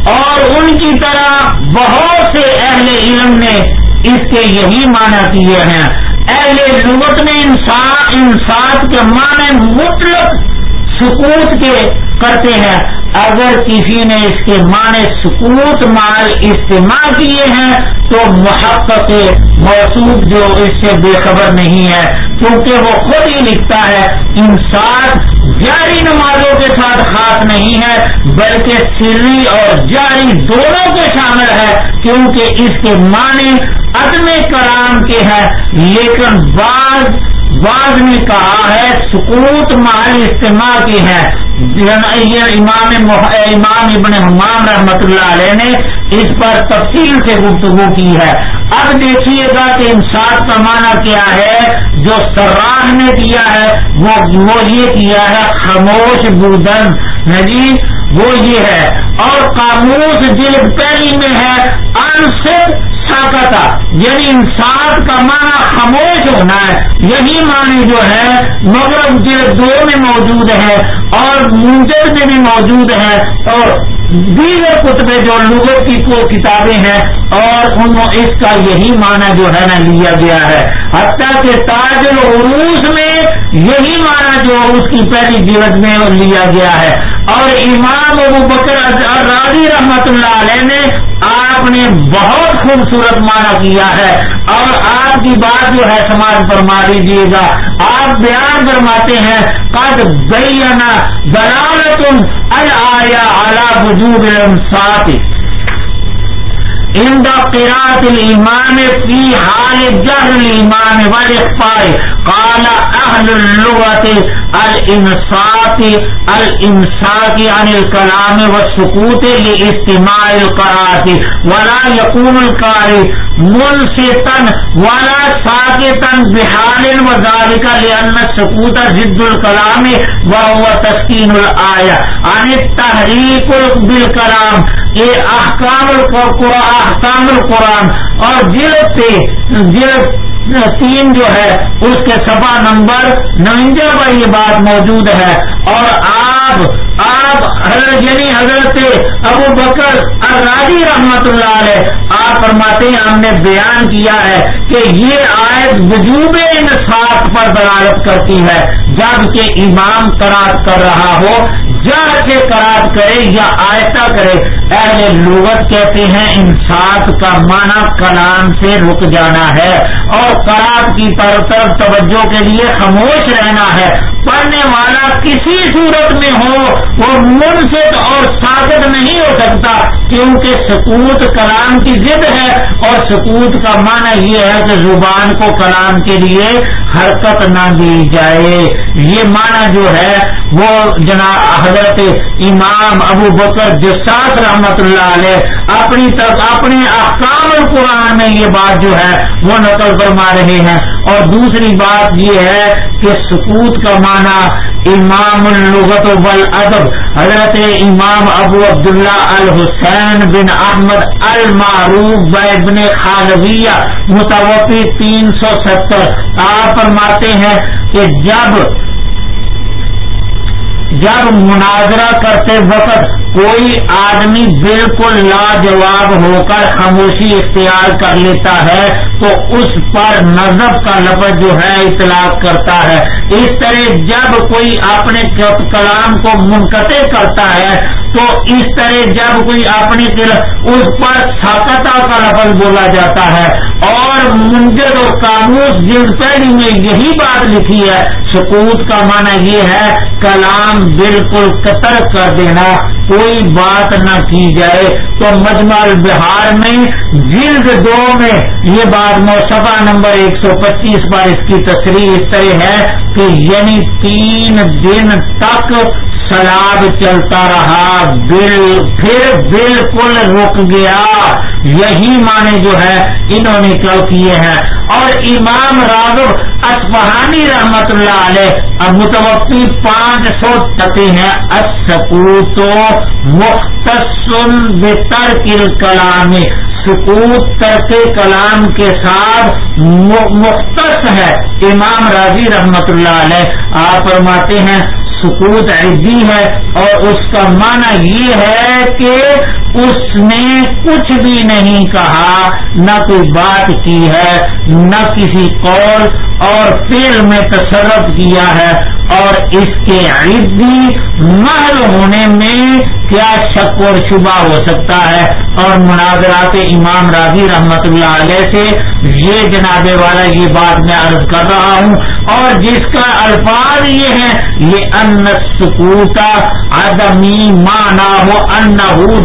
اور ان کی طرح بہت سے اہل علم نے اس کے یہی معنی کیے ہیں۔ اہل لغت میں انسان انسان کے معنی مطلب سکوت کے کرتے ہیں۔ اگر کسی نے اس کے معنی سکوت مال استعمال کیے ہیں تو محقق موصوف جو اس سے بے خبر نہیں ہے، کیونکہ وہ خود ہی لکھتا ہے، انسان جاری نمازوں کے ساتھ خاص نہیں ہے، بلکہ سری اور جاری دونوں کے شامل ہے، کیونکہ اس کے معنی عدم کلام کے ہیں۔ لیکن بعض بعض نے کہا ہے سکوت مال استعمال کی ہے امام امام ابن حمام رحمت اللہ علیہ نے اس پر تفصیل سے گفتگو کی ہے۔ اب دیکھیے گا کہ انصاف کا معنی کیا ہے۔ جو سراہ نے دیا ہے، وہ یہ کیا ہے، خاموش بودن۔ ہاں جی وہ یہ ہے۔ اور قاموس جلد پہلی میں ہے، انصف ساکتا یعنی انسان کا معنی خاموش ہونا ہے۔ یہی معنی جو ہے، مغرب دل دو میں موجود ہے اور منجر میں بھی موجود ہے۔ اور دیگر کتبے جو لوگوں کی کو کتابیں ہیں، اور انہوں اس کا یہی معنی جو ہے نا لیا گیا ہے۔ حتیٰ کہ تاج العروس میں یہی معنی جو اس کی پہلی جیوت میں لیا گیا ہے۔ اور امام ابو بکر راضی رحمت اللہ علیہ نے آپ نے بہت خوبصورت معنی کیا ہے۔ اور آپ کی بات جو ہے، سماج فرما دیجیے گا۔ آپ بیان فرماتے ہیں، قد بینا دلالتم الایا اعلیٰ وجود سات عند قراءة الإمام في حال جهر الإمام والإخفاء. قال أهل اللغة الإنصات الإمساك عن الكلام والسكوت لاستماع القراءة ولا يكون القارئ منصتا ولا ساكتا بحال وذلك لأن السكوت ضد الكلام وهو تسكين الآية. عن التحريك بالكلام. احکام القرآن؟ احکام القرآن اور جلد پہ جلد تین جو ہے، اس کے سفا نمبر نوجا پر یہ بات موجود ہے۔ اور آپ آپ حضرت یعنی حضرت ابو بکر راجی رحمت اللہ علیہ، آپ فرماتے ہیں، ہم نے بیان کیا ہے کہ یہ آیت وجوب انصاف پر دلالت کرتی ہے، جبکہ امام قرار کر رہا ہو۔ جا کے قرار کرے یا آیتا کرے، اہل لغت کہتے ہیں انصاف کا معنی کلام سے رک جانا ہے اور قرار کی طرف توجہ کے لیے خاموش رہنا ہے۔ پڑھنے والا کسی صورت میں ہو، وہ منصف اور ثابت نہیں ہو سکتا۔ کیونکہ سکوت کلام کی ضد ہے اور سکوت کا معنی یہ ہے کہ زبان کو کلام کے لیے حرکت نہ دی جائے۔ یہ معنی جو ہے وہ جناب حضرت امام ابو بکر جساس رحمت اللہ علیہ اپنی طرف اپنے احکام القرآن میں یہ بات جو ہے وہ نقل فرما رہے ہیں۔ اور دوسری بات یہ ہے کہ سکوت کا معنی امام الغت بل ادب حضرت امام ابو عبداللہ الحسین بن احمد المعروف ابن خالویہ متوفی تین سو ستر۔ آپ فرماتے ہیں کہ جب جب مناظرہ کرتے وقت کوئی آدمی بالکل لاجواب ہو کر خاموشی اختیار کر لیتا ہے تو اس پر نظب کا لفظ جو ہے اطلاق کرتا ہے۔ اس طرح جب کوئی اپنے کلام کو منقطع کرتا ہے تو اس طرح جب کوئی اپنی اس پر ساکتا کا لفظ بولا جاتا ہے۔ اور منجر اور کاموس جلد پہلی میں یہی بات لکھی ہے، سکوت کا معنی یہ ہے، کلام بالکل قطر کر دینا۔ کوئی بات نہ کی جائے تو مجمل بہار میں جلد دو میں یہ بات موسفا نمبر ایک سو پچیس پر اس کی تصریح اس طرح ہے کہ یعنی تین دن تک سلاب چلتا رہا، بل پھر بالکل رک گیا۔ یہی معنی جو ہے، انہوں نے کیا کیے ہیں؟ اور امام راغب اسفہانی رحمت اللہ علیہ متوقع پانچ سو تقی ہیں۔ اسکوتو مختصن بتر کل کلام سکوت ترک کلام کے ساتھ مختص ہے۔ امام راضی رحمت اللہ علیہ، آپ فرماتے ہیں سکوت عزی ہے اور اس کا معنی یہ ہے کہ اس نے کچھ بھی نہیں کہا، نہ کوئی بات کی ہے، نہ کسی قول اور فیل میں تصرف کیا ہے اور اس کے عزی محل ہونے میں کیا شک اور شبہ ہو سکتا ہے؟ اور مناظرات امام راضی رحمت اللہ علیہ سے یہ جنابے والا یہ بات میں عرض کر رہا ہوں اور جس کا الفاظ یہ ہے یہ ان سکوتا آدمی مانا ہو ان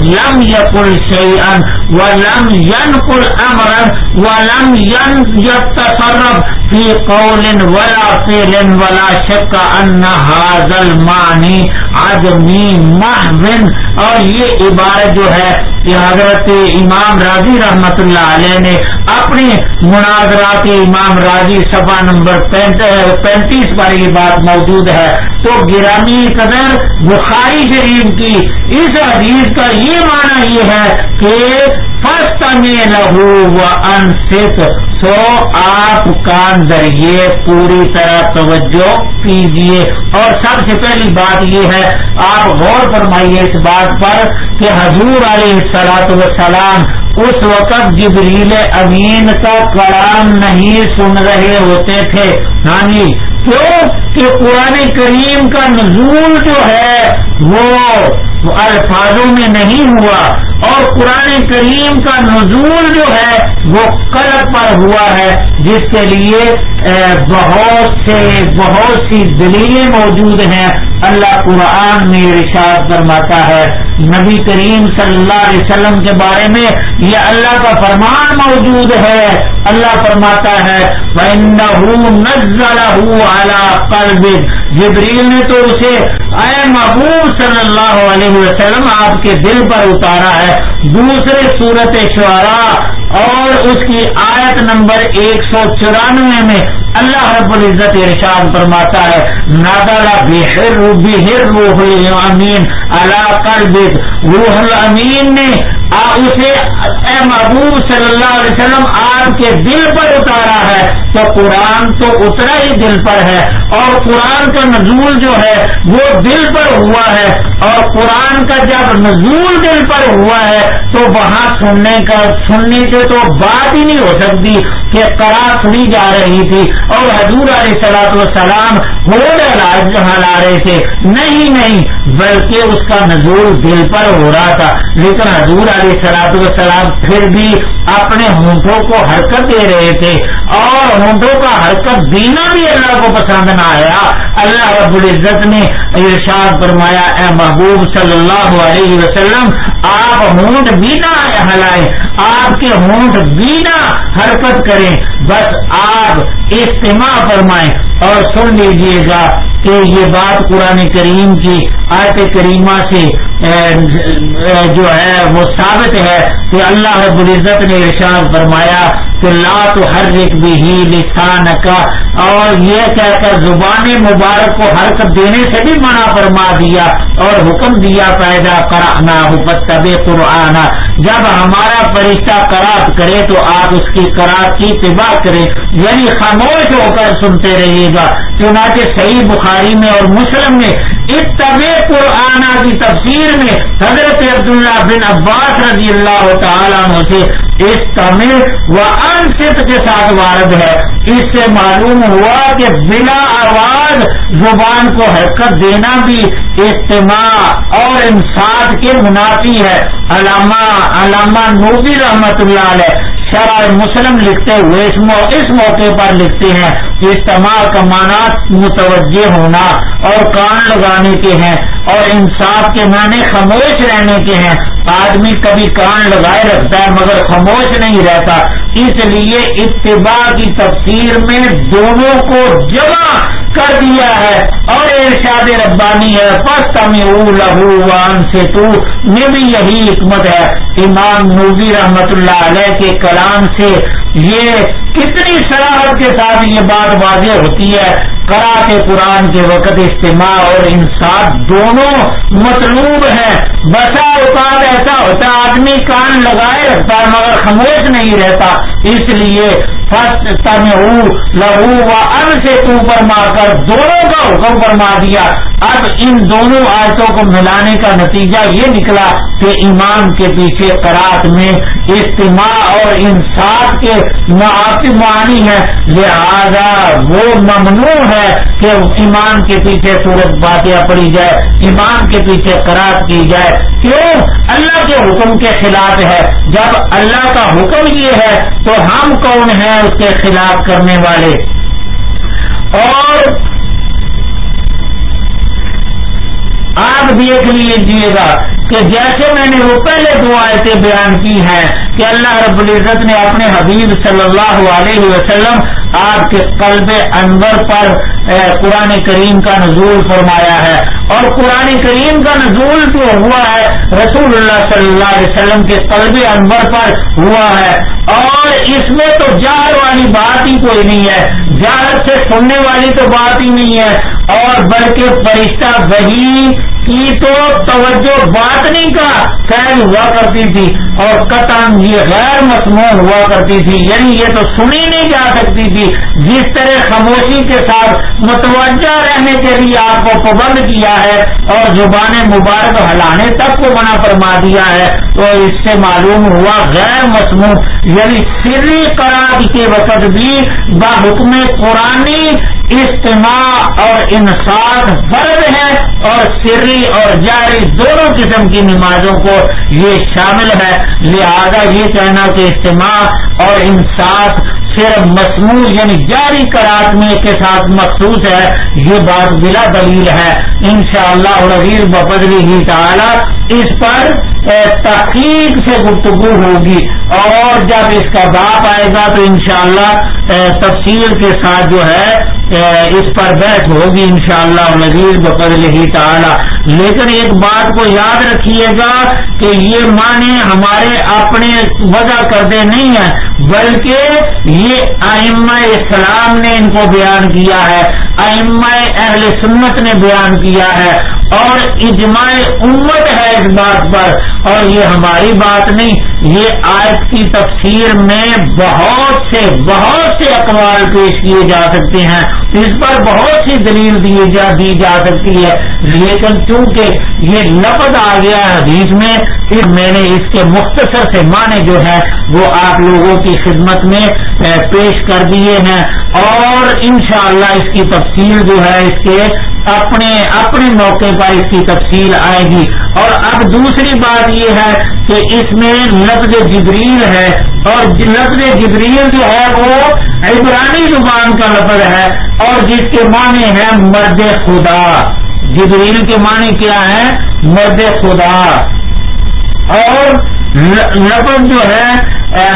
لم یقل شیئن ولم ینقل امرن ولم ین یتصرف فی قول ولا فعل ولا شک ان حاضل معنی آدمی محوین اور یہ عبارت جو ہے یہ حضرت امام راضی رحمت اللہ علیہ نے اپنے مناظرات امام راضی صفحہ نمبر پینتیس پر یہ بات موجود ہے۔ تو گرامی قدر بخاری شریف کی اس حدیث کا یہ معنی یہ ہے کہ فسٹ میں انست سو آپ کا ذریعے پوری طرح توجہ کیجیے اور سب سے پہلی بات یہ ہے، آپ غور فرمائیے اس بات پر کہ حضور علیہ سلاط وسلام اس وقت جبریل امین کا کلام نہیں سن رہے ہوتے تھے۔ ہاں جی کیوں کہ قرآن کریم کا نزول جو ہے وہ الفاظوں میں نہیں ہوا اور قرآن کریم کا نزول جو ہے وہ قلب پر ہوا ہے، جس کے لیے بہت سے، بہت سی دلیلیں موجود ہیں۔ اللہ قرآن میں ارشاد فرماتا ہے نبی کریم صلی اللہ علیہ وسلم کے بارے میں یہ اللہ کا فرمان موجود ہے۔ اللہ فرماتا ہے جبریل نے تو اسے، اے محبوب صلی اللہ علیہ وسلم، آپ کے دل پر اتارا ہے۔ دوسرے صورت شعرا اور اس کی آیت نمبر ایک سو چورانوے میں اللہ رب العزت ارشاد فرماتا ہے نادالا بحر بحر روح الامین اللہ قلب روح الامین نے اسے اے محبوب صلی اللہ علیہ وسلم آپ کے دل پر اتارا ہے تو قرآن تو اترا ہی دل پر ہے اور قرآن کا نزول جو ہے وہ دل پر ہوا ہے اور قرآن کا جب نزول دل پر ہوا ہے تو وہاں سننے کا سننے سے تو بات ہی نہیں ہو سکتی کہ کرا سنی جا رہی تھی اور حضور علیہ سلاط وسلام ہو ہلا رہے تھے نہیں نہیں بلکہ اس کا نزول دل پر ہو رہا تھا لیکن حضور علیہ سلاط وسلام پھر بھی اپنے ہونٹوں کو حرکت دے رہے تھے اور ہونٹوں کا حرکت دینا بھی اللہ کو پسند نہ آیا۔ اللہ رب العزت نے ارشاد فرمایا، اے محبوب صلی اللہ علیہ وسلم، آپ ہونٹ بینا ہلائیں، آپ کے ہونٹ بینا حرکت کریں۔ بس آپ اجتماع فرمائیں اور سن لیجیے گا کہ یہ بات قرآن کریم کی آیت کریمہ سے جو ہے، وہ ثابت ہے کہ اللہ رب العزت نے ارشاد فرمایا کہ لا تو ہر ایک بھی ہی لسان کا اور یہ کہہ کر زبان مبارک کو حرکت دینے سے بھی منع فرما دیا اور حکم دیا، پیدا کرانا طب قرآن جب ہمارا فرشتہ کرات کرے تو آپ اس کی کرات کی اتباع کریں یعنی خاموش ہو کر سنتے رہیے گا۔ چنانچہ صحیح بخاری میں اور مسلم میں اس طب قرآن کی تفسیر میں حضرت عبداللہ بن عباس رضی اللہ تعالیٰ سے اس تمل و انست کے ساتھ وارد ہے۔ اس سے معلوم ہوا کہ بلا آواز زبان کو حرکت دینا بھی اجتماع اور انصاف کے منافی ہے۔ علامہ علامہ نوبی رحمت اللہ علیہ شرع مسلم لکھتے ہوئے اس موقع پر لکھتے ہیں اجتماع کا معنی متوجہ ہونا اور کان لگانے کے ہیں۔ اور انصاف کے معنی خاموش رہنے کے ہیں۔ آدمی کبھی کان لگائے رکھتا ہے مگر خاموش نہیں رہتا۔ اس لیے اتباع کی تفسیر میں دونوں کو جمع کر دیا ہے۔ اور ارشاد ربانی ہے پس لہو وان سے تو میں بھی یہی حکمت ہے۔ امام نوبی رحمت اللہ علیہ کے کلام سے یہ کتنی سراہد کے ساتھ یہ بات واضح ہوتی ہے؟ کرا کے قرآن کے وقت اجتماع اور انصاف دونوں مطلوب ہیں۔ بسا اوقات ایسا ہوتا ہے آدمی کان لگائے رکھتا ہے مگر خاموش نہیں رہتا۔ اس لیے لہو و ان سے تو فرما کر دونوں کا حکم فرما دیا۔ اب ان دونوں آیتوں کو ملانے کا نتیجہ یہ نکلا کہ ایمان کے پیچھے قرات میں اجتماع اور انصاف کے معنی ہے لہذا وہ ممنوع ہے کہ ایمان کے پیچھے صورت باتیں پڑی جائے، ایمان کے پیچھے قرار کی جائے۔ کیوں؟ اللہ کے حکم کے خلاف ہے۔ جب اللہ کا حکم یہ ہے تو ہم کون ہیں؟ اس کے خلاف کرنے والے اور آپ دیکھ لیجیے گا کہ جیسے میں نے وہ پہلے دو آیتیں بیان کی ہیں کہ اللہ رب العزت نے اپنے حبیب صلی اللہ علیہ وسلم آپ کے قلب انور پر قرآن کریم کا نزول فرمایا ہے۔ اور قرآن کریم کا نزول جو ہوا ہے، رسول اللہ صلی اللہ علیہ وسلم کے قلب انور پر ہوا ہے۔ اور اس میں تو جہر والی بات ہی کوئی نہیں ہے۔ زیادہ سے سننے والی تو بات ہی نہیں ہے اور بلکہ فرشتہ وہی کی تو توجہ بات نہیں کا قید ہوا کرتی تھی اور قطن یہ غیر مصنوع ہوا کرتی تھی یعنی یہ تو سنی نہیں جا سکتی تھی۔ جس طرح خاموشی کے ساتھ متوجہ رہنے کے لیے آپ کو پابند کیا ہے اور زبان مبارک ہلانے تک کو منع فرما دیا ہے، تو اس سے معلوم ہوا غیر مصنوع یعنی سری قرار کے وقت بھی بحکم قرآن اجتماع اور انصاف فرض ہے اور سری اور جاری دونوں قسم کی نمازوں کو یہ شامل ہے۔ لہذا یہ کہنا کہ اجتماع اور انصاف صرف مصنوع یعنی جاری کرات میں کے ساتھ مخصوص ہے، یہ بات بلا دلیل ہے۔ انشاءاللہ شاء اللہ بفضلی ہی تعالی اس پر تحقیق سے گفتگو ہوگی۔ اور جب اس کا باپ آئے گا تو انشاءاللہ تفصیل کے ساتھ جو ہے اس پر بحث ہوگی انشاءاللہ شاء اللہ بفضل ہی تعالی۔ لیکن ایک بات کو یاد رکھیے گا کہ یہ معنی ہمارے اپنے وضع کردے نہیں ہیں، بلکہ یہ یہ ائمہ اسلام نے ان کو بیان کیا ہے، ائمہ اہل سنت نے بیان کیا ہے اور اجماع امت ہے اس بات پر۔ اور یہ ہماری بات نہیں، یہ آیت کی تفسیر میں بہت سے بہت سے اقوال پیش کیے جا سکتے ہیں۔ اس پر بہت سی دلیل دی جا دی جا سکتی ہے۔ لیکن چونکہ یہ لفظ آ گیا ہے حدیث میں، پھر میں نے اس کے مختصر سے معنی جو ہے وہ آپ لوگوں کی خدمت میں پیش کر دیے ہیں اور انشاءاللہ اس کی تفصیل جو ہے، اس کے اپنے اپنے موقع پر اس کی تفصیل آئے گی۔ اور اب دوسری بات یہ ہے کہ اس میں لفظ جبریل ہے اور لفظ جبریل جو ہے وہ عبرانی زبان کا لفظ ہے اور جس کے معنی ہے مرد خدا۔ جبریل کے معنی کیا ہے مرد خدا۔ اور لفظ جو ہے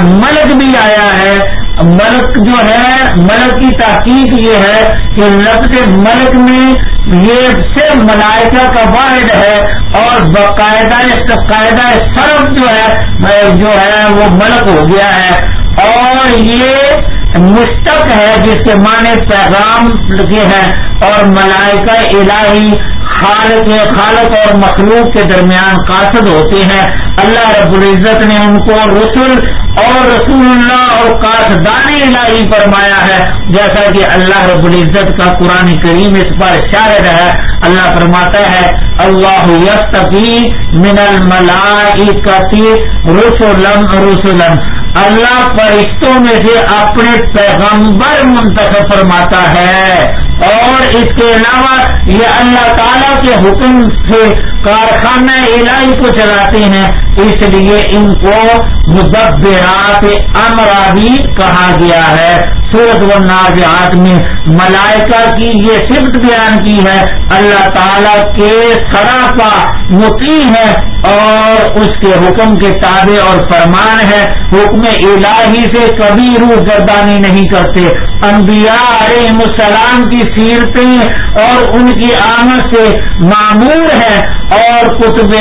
ملک بھی آیا ہے۔ ملک جو ہے، ملک کی تحقیق یہ ہے کہ لفظ ملک میں یہ صرف ملائکہ کا واحد ہے اور باقاعدہ قاعدہ سرف جو ہے جو ہے، وہ ملک ہو گیا ہے۔ اور یہ مشتق ہے، جس کے معنی پیغام کے ہیں۔ اور ملائکہ الہی خالق خالق اور مخلوق کے درمیان قاصد ہوتے ہیں۔ اللہ رب العزت نے ان کو رسول اور رسول اللہ اور قاصدانی الہی فرمایا ہے۔ جیسا کہ اللہ رب العزت کا قرآن کریم اس پر شاہد ہے۔ اللہ فرماتا ہے، اللہ یستفی من الملائکتی رسولم رسولم اللہ فرشتوں میں سے اپنے پیغمبر منتخب فرماتا ہے۔ اور اس کے علاوہ یہ اللہ تعالیٰ کے حکم سے کارخانہ الہی کو چلاتے ہیں، اس لیے ان کو مدبرات امرادی کہا گیا ہے۔ سورت و نازیات میں ملائکہ کی یہ صفت بیان کی ہے، اللہ تعالیٰ کے سرا کا متی ہے اور اس کے حکم کے تابع اور فرمان ہے۔ حکم الہی سے کبھی روح گردانی نہیں کرتے۔ انبیاء علیہ السلام کی سیرتیں اور ان کی آمد سے معمور ہے اور کتب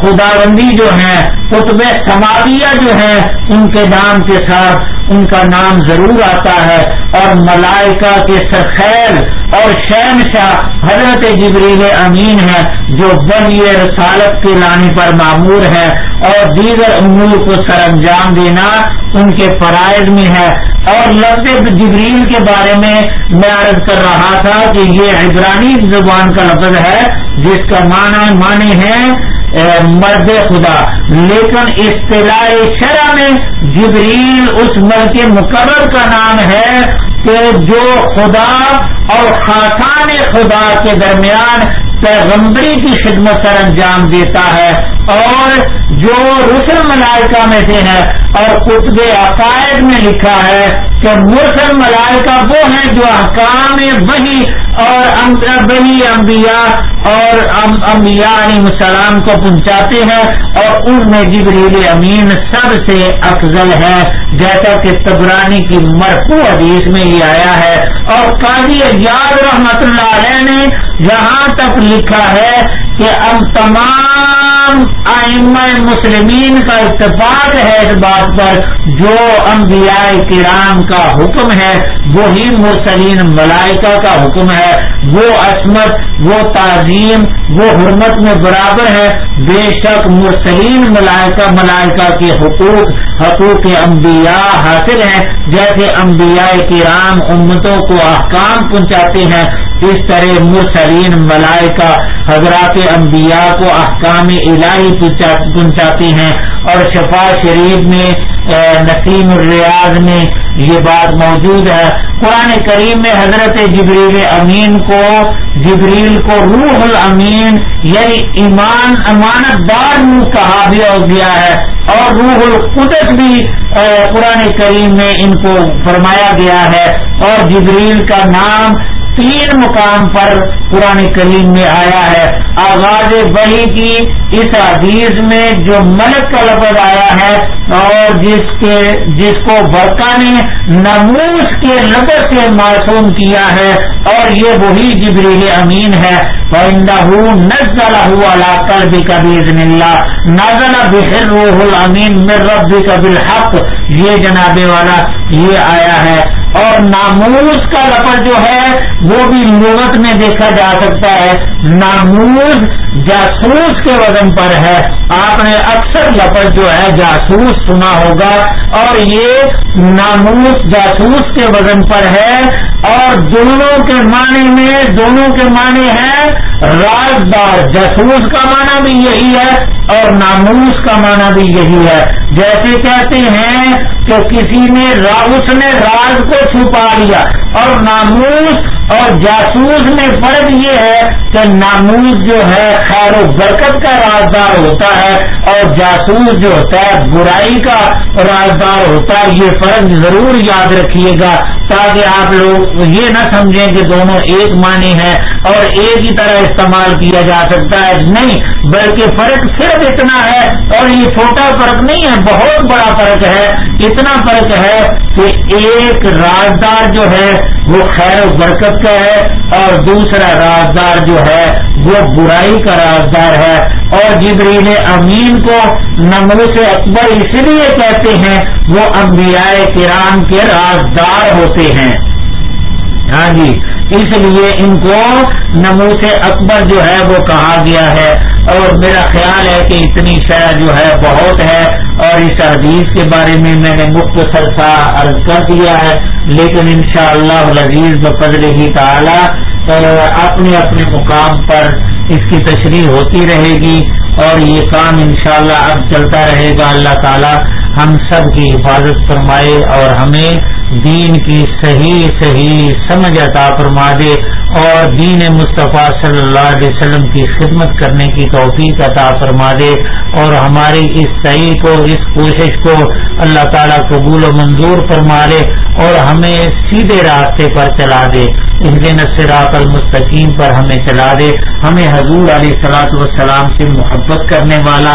خدا بندی جو ہیں کتب سماویہ جو ہیں، ان کے نام کے ساتھ ان کا نام ضرور آتا ہے۔ اور ملائکہ کے سخیل اور شہن شاہ حضرت جبریل امین ہے جو بنی رسالت کے لانے پر معمور ہے اور دیگر امور کو سر انجام دینا ان کے فرائض میں ہے۔ اور لفظ جبریل کے بارے میں میں عرض کر رہا تھا کہ یہ عبرانی زبان کا لفظ ہے۔ جس کا معنی معنی ہے مرد خدا۔ لیکن اصطلاح شرح میں جبریل اس مرد مقرر کا نام ہے کہ جو خدا اور خاصان خدا کے درمیان پیغمبری کی خدمت سر انجام دیتا ہے اور جو رسل ملائکہ میں سے ہے اور قطب عقائد میں لکھا ہے کہ مرسل ملائکہ وہ ہیں جو حکام وہی اور بنی انبیاء اور انبیاء علیہ السلام کو پہنچاتے ہیں اور ان میں جبریل امین سب سے افضل ہے، جیسا کہ تبرانی کی مرفوع حدیث میں یہ آیا ہے۔ اور قاضی یاد رحمت اللہ علیہ نے یہاں تک لکھا ہے کہ اب تمام آئمہ مسلمین کا اتفاق ہے اس بات پر، جو انبیاء کرام کا حکم ہے، وہی مرسلین ملائکہ کا حکم ہے۔ وہ عصمت، وہ تعظیم، وہ حرمت میں برابر ہے۔ بے شک مرسلین ملائکہ ملائکہ کے حقوق حقوق انبیاء حاصل ہیں۔ جیسے انبیاء کرام امتوں کو احکام پہنچاتے ہیں، اس طرح مرسلین ملائکہ حضرات انبیاء کو احکام الہی پہنچاتی ہیں۔ اور شفا شریف میں نسیم الریاض میں یہ بات موجود ہے۔ قرآن کریم میں حضرت جبریل امین کو، جبریل کو روح الامین یعنی ایمان، امانت دار روح کہا بھی گیا ہے۔ اور روح القدس بھی قرآن کریم میں ان کو فرمایا گیا ہے۔ اور جبریل کا نام تین مقام پر قرآن کریم میں آیا ہے۔ آغاز بہی کی اس حدیث میں جو ملک کا لفظ آیا ہے اور جس کے جس کو برقا نے نموس کے لفظ سے معصوم کیا ہے اور یہ وہی جبریل امین ہے۔ نزل ہوا کر بھی کبھی اللہ نازل بحر روح الامین مر رب کبھی حق یہ جناب والا یہ آیا ہے۔ اور ناموس کا لفظ جو ہے، وہ بھی لغت میں دیکھا جا سکتا ہے۔ ناموس جاسوس کے وزن پر ہے۔ آپ نے اکثر لفظ جو ہے، جاسوس سنا ہوگا۔ اور یہ ناموس جاسوس کے وزن پر ہے۔ اور دونوں کے معنی میں، دونوں کے معنی ہیں، رازدار۔ جاسوس کا معنی بھی یہی ہے اور ناموس کا معنی بھی یہی ہے۔ جیسے کہتے ہیں کہ کسی نے اس نے راز کو چھپا لیا اور ناموس اور جاسوس میں فرق یہ ہے کہ ناموس جو ہے خیر و برکت کا رازدار ہوتا ہے اور جاسوس جو ہوتا ہے برائی کا رازدار ہوتا ہے، یہ فرق ضرور یاد رکھیے گا۔ تاکہ آپ لوگ یہ نہ سمجھیں کہ دونوں ایک معنی ہے اور ایک ہی طرح استعمال کیا جا سکتا ہے۔ نہیں، بلکہ فرق صرف اتنا ہے، اور یہ چھوٹا فرق نہیں ہے، بہت بڑا فرق ہے۔ اتنا فرق ہے کہ ایک رازدار جو ہے، وہ خیر و برکت کا ہے، اور دوسرا رازدار جو ہے، وہ برائی کا رازدار ہے۔ اور جبریل امین کو نمر سے اکبر اس لیے کہتے ہیں، وہ انبیاء کرام کے رازدار ہوتے ہیں۔ ہاں جی اس لیے ان کو نمو سے اکبر جو ہے وہ کہا گیا ہے۔ اور میرا خیال ہے کہ اتنی شرح جو ہے بہت ہے۔ اور اس حدیث کے بارے میں میں نے مختصر سا عرض کر دیا ہے۔ لیکن انشاءاللہ شاء اللہ بفضل ہی تعالی اپنے اپنے مقام پر اس کی تشریح ہوتی رہے گی۔ اور یہ کام انشاءاللہ اب چلتا رہے گا۔ اللہ تعالی ہم سب کی حفاظت فرمائے اور ہمیں دین کی صحیح صحیح سمجھ عطا فرما دے اور دین مصطفیٰ صلی اللہ علیہ وسلم کی خدمت کرنے کی توفیق عطا فرما دے اور ہماری اس صحیح کو، اس کوشش کو اللہ تعالیٰ قبول و منظور فرما دے اور ہمیں سیدھے راستے پر چلا دے۔ ان کے نصرات المستقیم پر ہمیں چلا دے۔ ہمیں حضور علیہ سلاۃ والسلام سے محبت کرنے والا،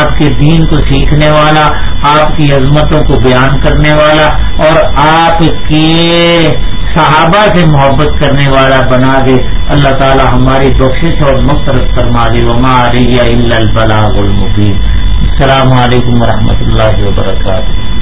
آپ کے دین کو سیکھنے والا، آپ کی عظمتوں کو بیان کرنے والا اور آپ آپ کے صحابہ سے محبت کرنے والا بنا دے۔ اللہ تعالی ہماری بخش اور مختلف فرما دے۔ وما علیہ البلاغ المبین السلام علیکم ورحمۃ اللہ وبرکاتہ۔